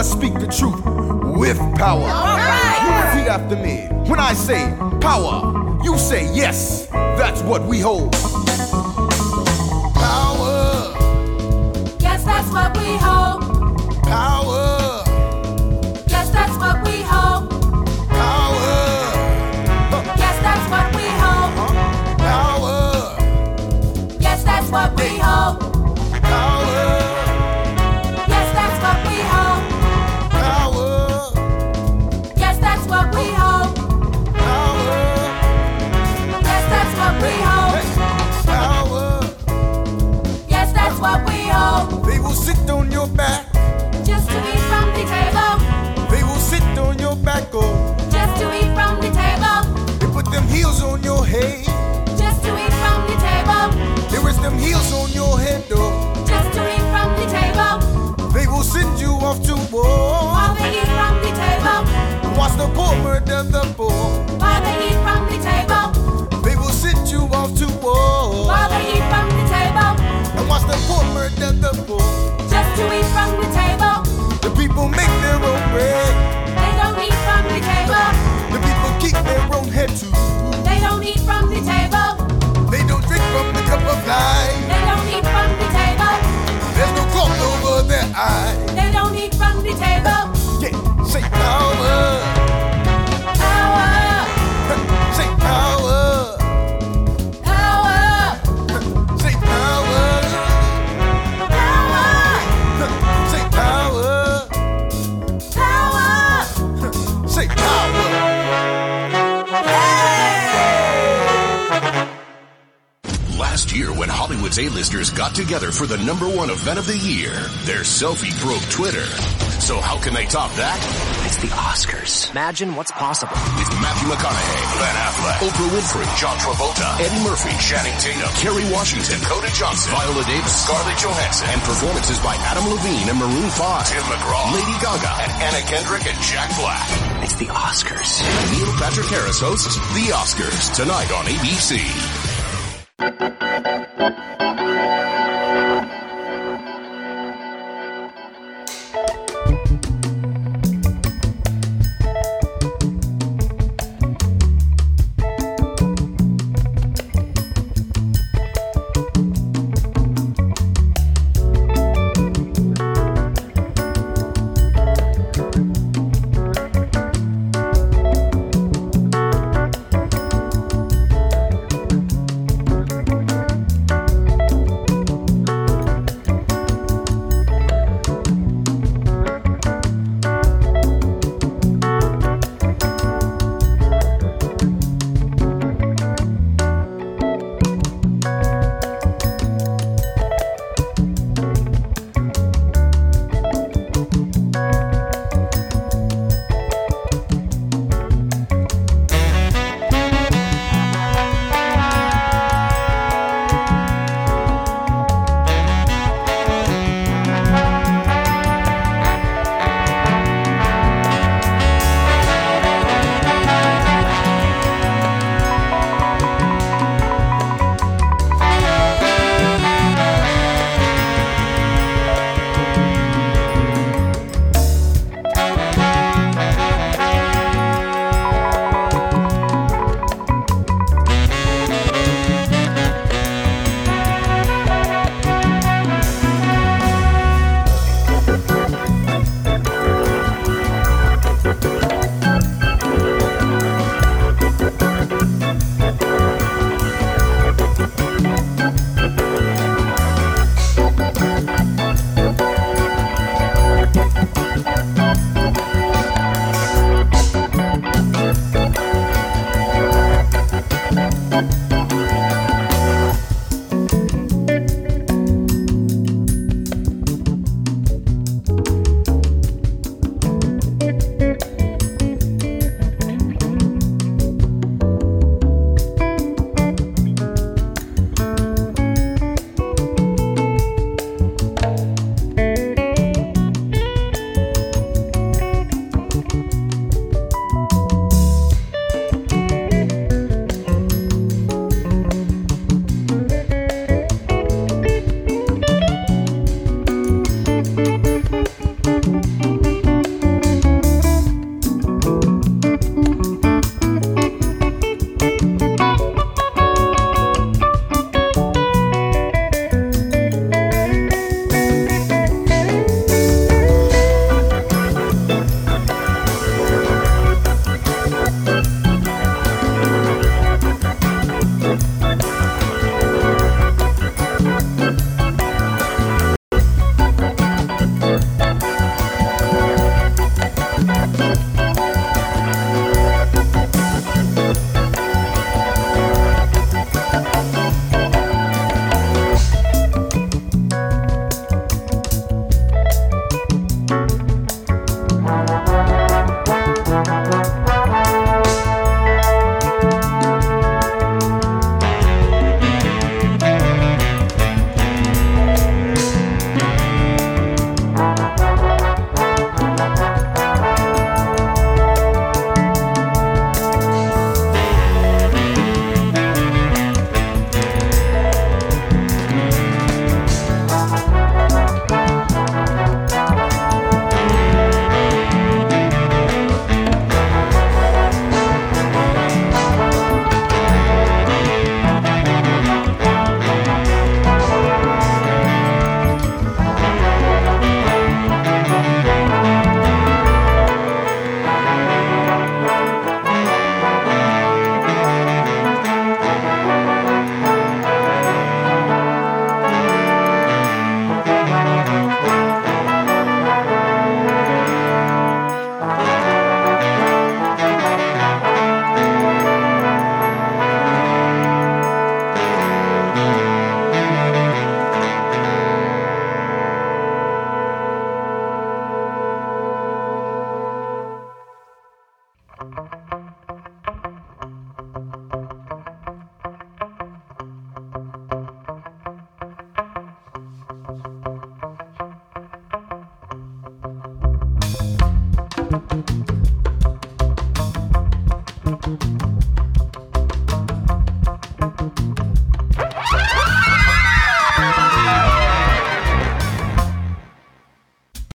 must speak the truth with power. All right. You repeat after me. When I say power, you say yes. That's what we hold. Power. Yes, that's what we hold. of the poor. While they eat from the table, they will sit you off to war. While they eat from the table, and watch the poor murder the poor. Just to eat from the table, the people make their own bread. They don't eat from the table, the people keep their own head too. A-listers got together for the number one event of the year. Their selfie broke Twitter. So how can they top that? It's the Oscars. Imagine what's possible. With Matthew McConaughey, Ben Affleck, Oprah Winfrey, John Travolta, Eddie Murphy, Channing Tatum, Kerry Washington, Dakota Johnson, Viola Davis, Scarlett Johansson, and performances by Adam Levine and Maroon 5, Tim McGraw, Lady Gaga, and Anna Kendrick and Jack Black. It's the Oscars. Neil Patrick Harris hosts The Oscars tonight on ABC.